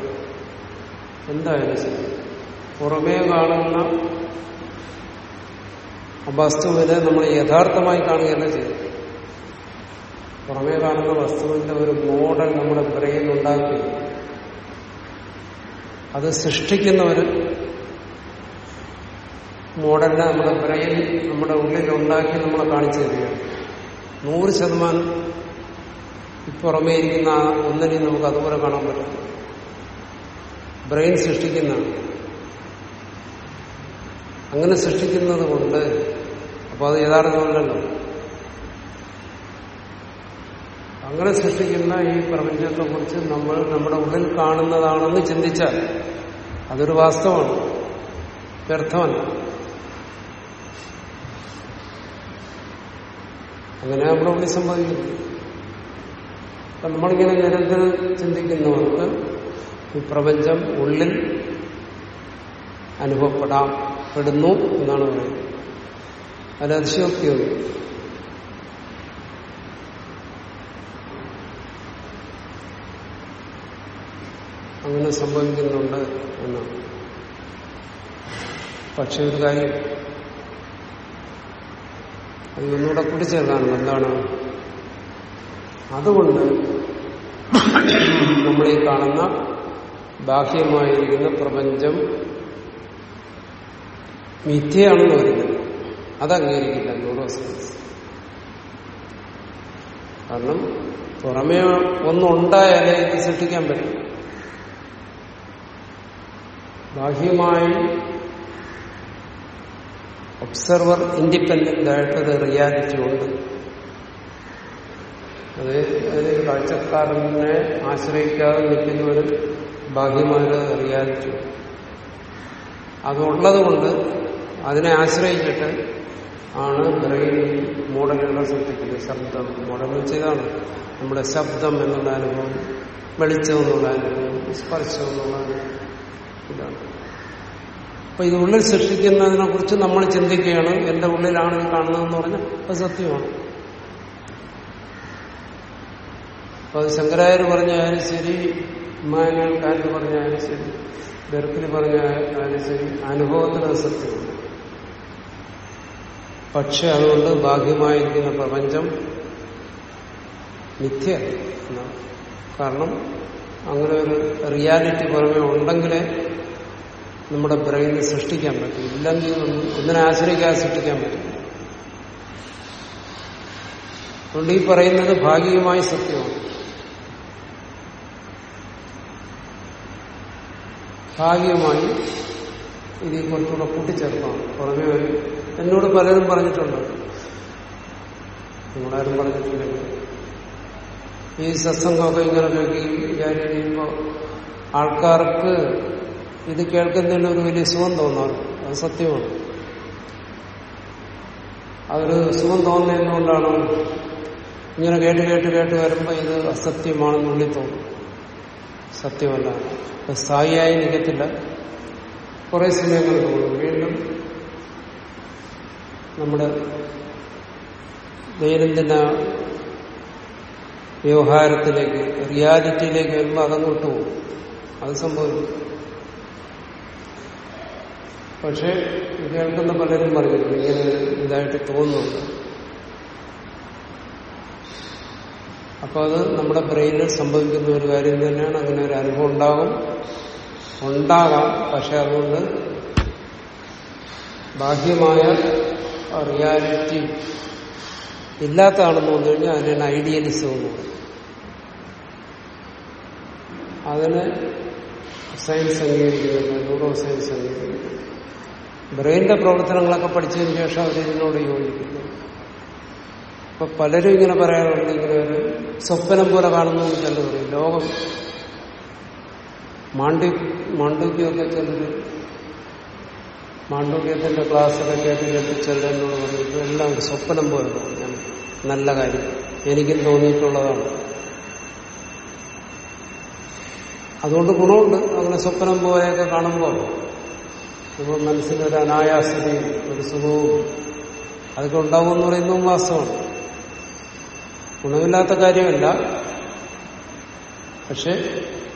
എന്തായാലും ശരി. പുറമേ കാണുന്ന വസ്തുവിനെ നമ്മൾ യഥാർത്ഥമായി കാണുകയല്ല ചെയ്തു പുറമേ കാണുന്ന വസ്തുവിന്റെ ഒരു മോഡൽ നമ്മുടെ ബ്രെയിൻ ഉണ്ടാക്കി. അത് സൃഷ്ടിക്കുന്ന ഒരു മോഡലിനെ നമ്മുടെ ബ്രെയിൻ നമ്മുടെ ഉള്ളിൽ ഉണ്ടാക്കി നമ്മളെ കാണിച്ചു തരികയാണ്. നൂറ് ശതമാനം പുറമേ ഇരിക്കുന്ന ആ ഒന്നിനെയും നമുക്ക് അതുപോലെ കാണാൻ പറ്റും. ബ്രെയിൻ സൃഷ്ടിക്കുന്ന അങ്ങനെ സൃഷ്ടിക്കുന്നത് കൊണ്ട് അപ്പൊ അത് യഥാർത്ഥമല്ലല്ലോ അങ്ങനെ സൃഷ്ടിക്കുന്ന ഈ പ്രപഞ്ചത്തെ കുറിച്ച് നമ്മൾ നമ്മുടെ ഉള്ളിൽ കാണുന്നതാണെന്ന് ചിന്തിച്ചാൽ അതൊരു വാസ്തവമാണ്. വ്യർത്ഥമല്ല. അങ്ങനെ നമ്മുടെ ഉള്ളിൽ സംഭവിക്കുന്നു. നമ്മളിങ്ങനെ നിരന്തരം ചിന്തിക്കുന്നവർക്ക് ഈ പ്രപഞ്ചം ഉള്ളിൽ അനുഭവപ്പെടാം പെടുന്നു എന്നാണ് പറയുന്നത്. അതിന് അതിശയോക്തിയുണ്ട് അങ്ങനെ സംഭവിക്കുന്നുണ്ട് എന്നാണ് പക്ഷെ ഒരു കാര്യം അത് ഒന്നുകൂടെ കൂടിച്ചേർക്കാനും എന്താണ്? അതുകൊണ്ട് നമ്മളീ കാണുന്ന ബാഹ്യമായിരിക്കുന്ന പ്രപഞ്ചം മിഥ്യയാണെന്ന് വരുന്നത് അത് അംഗീകരിക്കില്ല ന്യൂറോ സയൻസ് കാരണം പുറമേ ഒന്നുണ്ടായാലേ ഇത് സൃഷ്ടിക്കാൻ പറ്റും. ബാഹ്യമായി ഒബ്സർവർ ഇൻഡിപെൻഡന്റ് ആയിട്ട് അത് റിയാലിറ്റി ഉണ്ട്. അത് അതിന് കാഴ്ചക്കാരനെ ആശ്രയിക്കാതെ നിൽക്കുന്ന ഒരു ബാഹ്യമായ റിയാലിറ്റി. അതുള്ളതുകൊണ്ട് അതുള്ളത് അതിനെ ആശ്രയിച്ചിട്ട് ആണ് ബ്രെയിൻ മോഡലുകളെ സൃഷ്ടിക്കുന്നത്. ശബ്ദം മോഡൽ വെച്ചതാണ് നമ്മുടെ ശബ്ദം എന്നുള്ള അനുഭവം വെളിച്ചം എന്നുള്ള അനുഭവം സ്പർശം എന്നുള്ള ഇതാണ്. അപ്പൊ ഇത് ഉള്ളിൽ സൃഷ്ടിക്കുന്നതിനെ കുറിച്ച് നമ്മൾ ചിന്തിക്കുകയാണ്. എന്റെ ഉള്ളിലാണ് ഇത് കാണുന്നതെന്ന് പറഞ്ഞാൽ അത് സത്യമാണ്. അപ്പൊ അത് ശങ്കരായർ പറഞ്ഞാലും ശരി കാറ്റ് പറഞ്ഞാലും ശരി ബെർക്കിൽ പറഞ്ഞാലും ശരി അനുഭവത്തിന് സത്യമാണ്. പക്ഷെ അതുകൊണ്ട് ബാഹ്യമായിരിക്കുന്ന പ്രപഞ്ചം മിഥ്യ കാരണം അങ്ങനെ ഒരു റിയാലിറ്റി പുറമെ ഉണ്ടെങ്കിലേ നമ്മുടെ ബ്രെയിന് സൃഷ്ടിക്കാൻ പറ്റും. ഇല്ലെങ്കിൽ ഒന്നും ഒന്നിനെ ആശ്രയിക്കാതെ സൃഷ്ടിക്കാൻ പറ്റും. അതുകൊണ്ട് ഈ പറയുന്നത് ഭാഗികമായി സത്യമാണ്. ഭാഗികമായി ഇനി കുറച്ചുകൂടെ കൂട്ടിച്ചേർക്കാം പുറമേ വരും എന്നോട് പലരും പറഞ്ഞിട്ടുണ്ട്. നിങ്ങളാരും പറഞ്ഞിട്ടില്ല? ഈ സത്സംഗമൊക്കെ ഇങ്ങനെ നോക്കി വിചാരിച്ച് കഴിയുമ്പോൾ ആൾക്കാർക്ക് ഇത് കേൾക്കുന്നതിന് ഒരു വലിയ സുഖം തോന്നാറ് അത് സത്യമാണ്. അതൊരു സുഖം തോന്നുന്നതുകൊണ്ടാണ് ഇങ്ങനെ കേട്ട് കേട്ട് കേട്ട് വരുമ്പോൾ ഇത് അസത്യമാണെന്നുള്ളിൽ തോന്നും. സത്യമല്ല. സ്ഥായിയായി നിൽക്കത്തില്ല. കുറെ സമയങ്ങൾ തോന്നും. വീണ്ടും നമ്മുടെ ദൈനംദിന വ്യവഹാരത്തിലേക്ക് റിയാലിറ്റിയിലേക്ക് വരുമ്പോൾ അതങ്ങോട്ട് പോകും അത് സംഭവിക്കും. പക്ഷെ കേൾക്കുന്ന പലരും പറഞ്ഞിരുന്നു ഇങ്ങനെ ഇതായിട്ട് തോന്നുന്നുണ്ട്. അപ്പൊ അത് നമ്മുടെ ബ്രെയിനിൽ സംഭവിക്കുന്ന ഒരു കാര്യം തന്നെയാണ്. അങ്ങനെ ഒരു അനുഭവം ഉണ്ടാകും ഉണ്ടാകാം. പക്ഷെ അതുകൊണ്ട് ബാഹ്യമായ റിയാലിറ്റി ഇല്ലാത്തതാണെന്ന് വന്നു കഴിഞ്ഞാൽ അതിനാണ് ഐഡിയലിസം എന്ന് പറയുന്നത്. അതിന് സയൻസ് അംഗീകരിക്കുന്നില്ല ന്യൂറോ സയൻസ് അംഗീകരിക്കുന്നില്ല ബ്രെയിനിന്റെ പ്രവർത്തനങ്ങളൊക്കെ പഠിച്ചതിന് ശേഷം അവർ ഇതിനോട് യോജിക്കുന്നു. അപ്പൊ പലരും ഇങ്ങനെ പറയാറുണ്ട് ഇങ്ങനെ ഒരു സ്വപ്നം പോലെ കാണുന്നു ചെല്ലു പറയും. ലോകം മാണ്ഡ്യ മാണ്ഡവ്യമൊക്കെ ചിലർ മാണ്ഡൂക്യത്തിന്റെ ക്ലാസ്സൊക്കെ കേട്ട് കേട്ട് ചിലരെന്നോട് പറഞ്ഞിട്ട് എല്ലാം ഒരു സ്വപ്നം പോലെ തോന്നിയാണ് നല്ല കാര്യം. എനിക്കും തോന്നിയിട്ടുള്ളതാണ്. അതുകൊണ്ട് ഗുണമുണ്ട്. അങ്ങനെ സ്വപ്നം പോലെയൊക്കെ കാണുമ്പോൾ നമ്മൾ മനസ്സിനൊരു അനായാസതയും ഒരു സുഖവും അതൊക്കെ ഉണ്ടാവും എന്ന് പറയുന്നതും വാസ്തവമാണ് ഗുണമില്ലാത്ത കാര്യമല്ല. പക്ഷെ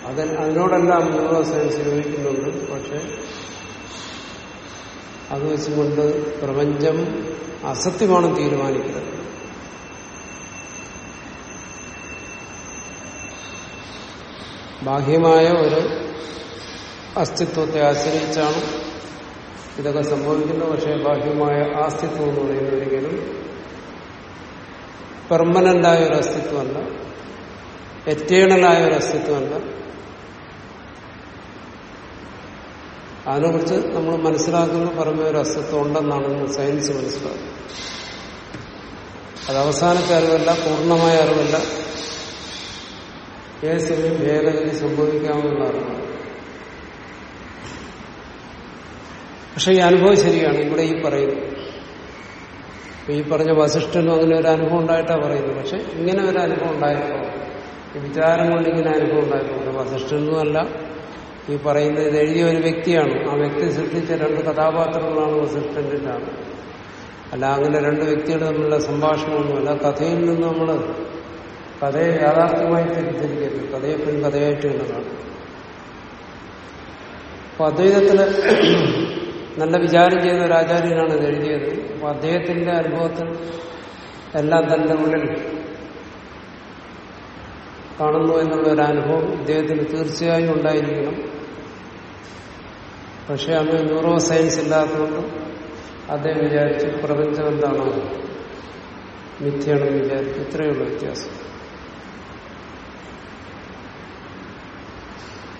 അതിന് അതിനോടെല്ലാം ന്യൂറോ സ്വീകരിക്കുന്നുണ്ട് പക്ഷെ അത് വെച്ചുകൊണ്ട് പ്രപഞ്ചം അസത്യമാണ് തീരുമാനിക്കുന്നത്. ബാഹ്യമായ ഒരു അസ്തിത്വത്തെ ആശ്രയിച്ചാണ് ഇതൊക്കെ സംഭവിക്കുന്നു. പക്ഷേ ബാഹ്യമായ ആസ്തിത്വം എന്ന് പറയുന്നത് ഒരിക്കലും പെർമനന്റായ ഒരു അസ്തിത്വമല്ല. എറ്റേണലായ ഒരു അസ്തിത്വമല്ല. അതിനെക്കുറിച്ച് നമ്മൾ മനസ്സിലാക്കുന്ന. പറഞ്ഞ ഒരു അസ്തിത്വം ഉണ്ടെന്നാണ് സയൻസ് മനസ്സിലാക്കുന്നത് അത് അവസാനത്തെ അറിവല്ല പൂർണമായ അറിവല്ല. ഏത് സമയം ഭേദഗതി സംഭവിക്കാമെന്നുള്ള അറിവാണ്. പക്ഷെ ഈ അനുഭവം ശരിയാണ്. ഇവിടെ ഈ പറയുന്നു. ഈ പറഞ്ഞ വസിഷ്ഠനും അങ്ങനെ ഒരു അനുഭവം ഉണ്ടായിട്ടാണ് പറയുന്നത്. പക്ഷെ ഇങ്ങനെ ഒരു അനുഭവം ഉണ്ടായപ്പോ ഈ വിചാരം കൊണ്ട് ഇങ്ങനെ അനുഭവം ഉണ്ടായിട്ടുണ്ട് വസിഷ്ഠനൊന്നുമല്ല ഈ പറയുന്നത് ഇത് എഴുതിയ ഒരു വ്യക്തിയാണ്. ആ വ്യക്തി സൃഷ്ടിച്ച രണ്ട് കഥാപാത്രങ്ങളാണ് വസിഷ്ഠന്റെ ആണ് അല്ല അങ്ങനെ രണ്ട് വ്യക്തികൾ തമ്മിലുള്ള സംഭാഷണമൊന്നുമല്ല കഥയിൽ നിന്ന് നമ്മൾ കഥയെ യാഥാർത്ഥ്യമായി തിരിച്ചിരിക്കരുത് കഥയെ പിൻ കഥയായിട്ട് കണ്ടതാണ് അപ്പൊ അദ്വൈതത്തിൽ നല്ല വിചാരം ചെയ്യുന്ന ഒരു ആചാര്യനാണ് എഴുതിയത്. അപ്പൊ അദ്ദേഹത്തിന്റെ അനുഭവത്തിൽ എല്ലാം തന്റെ ഉള്ളിൽ കാണുന്നു എന്നുള്ള ഒരു അനുഭവം ഇദ്ദേഹത്തിന് തീർച്ചയായും ഉണ്ടായിരിക്കണം. പക്ഷെ അന്ന് ന്യൂറോ സയൻസ് ഇല്ലാത്തതുകൊണ്ട് അദ്ദേഹം വിചാരിച്ചു പ്രപഞ്ചം എന്താണോ? മിഥ്യയാണെന്ന് വിചാരിച്ചു. ഇത്രയുള്ള വ്യത്യാസം.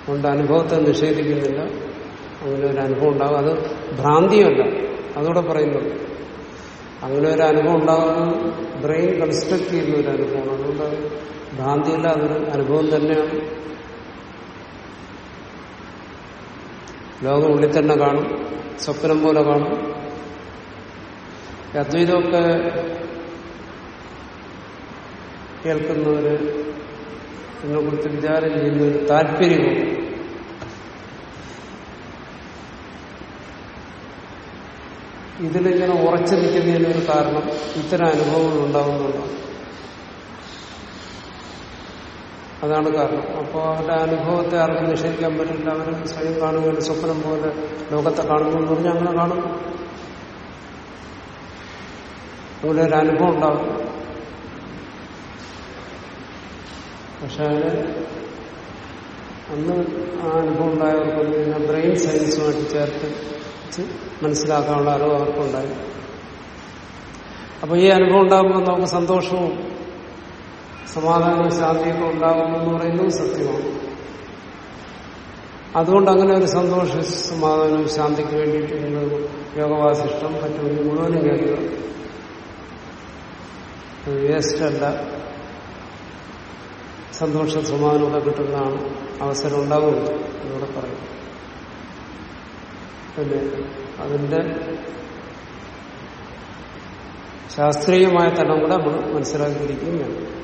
അതുകൊണ്ട് അനുഭവത്തെ നിഷേധിക്കുന്നില്ല. അങ്ങനെ ഒരു അനുഭവം ഉണ്ടാകും അത് ഭ്രാന്തിയല്ല അതോടെ പറയുന്നത്. അങ്ങനെ ഒരു അനുഭവം ഉണ്ടാകുന്നത് ബ്രെയിൻ കൺസ്ട്രക്ട് ചെയ്യുന്ന ഒരു അനുഭവമാണ്. അതുകൊണ്ട് അത് ഭ്രാന്തിയല്ല അതൊരു അനുഭവം തന്നെയാണ്. ലോകം ഉള്ളിൽ തന്നെ കാണും സ്വപ്നം പോലെ കാണും. അദ്വൈതമൊക്കെ കേൾക്കുന്നവര് ഇതിനെക്കുറിച്ച് വിചാരം ചെയ്യുന്ന ഒരു ഇതിലിങ്ങനെ ഉറച്ചു നിൽക്കുന്നതിനൊരു കാരണം ഇത്തരം അനുഭവങ്ങൾ ഉണ്ടാകുന്നുണ്ടാവും അതാണ് കാരണം. അപ്പോൾ അവരുടെ അനുഭവത്തെ ആർക്കും നിഷേധിക്കാൻ പറ്റില്ല. അവർ സ്വയം കാണുകയും സ്വപ്നം പോലെ ലോകത്തെ കാണുന്നു എന്ന് പറഞ്ഞാൽ അങ്ങനെ കാണും. അതുപോലെ ഒരു അനുഭവം ഉണ്ടാകും. പക്ഷെ അതിന് അന്ന് ആ അനുഭവം ഉണ്ടായവർക്കൊന്നും ബ്രെയിൻ സയൻസുമായിട്ട് ചേർത്ത് മനസ്സിലാക്കാനുള്ള അറിവ് അവർക്കുണ്ടായി. അപ്പൊ ഈ അനുഭവം ഉണ്ടാകുമ്പോൾ നമുക്ക് സന്തോഷവും സമാധാനവും ശാന്തിയൊക്കെ ഉണ്ടാകുമെന്ന് പറയുന്നത് സത്യമാണ്. അതുകൊണ്ട് അങ്ങനെ ഒരു സന്തോഷ സമാധാനവും ശാന്തിക്ക് വേണ്ടിയിട്ട് നിങ്ങൾ യോഗവാസിഷ്ടം പറ്റുമെങ്കിൽ മുഴുവനും കേൾക്കുക. വേസ്റ്റല്ല സന്തോഷ സമാധാനമൊക്കെ കിട്ടുന്നതാണ് അവസരം ഉണ്ടാകുന്നത് എന്നൂടെ പറയും. പിന്നെ അതിന്റെ ശാസ്ത്രീയമായ തലം കൂടെ നമ്മൾ മനസ്സിലാക്കിയിരിക്കുകയും വേണം.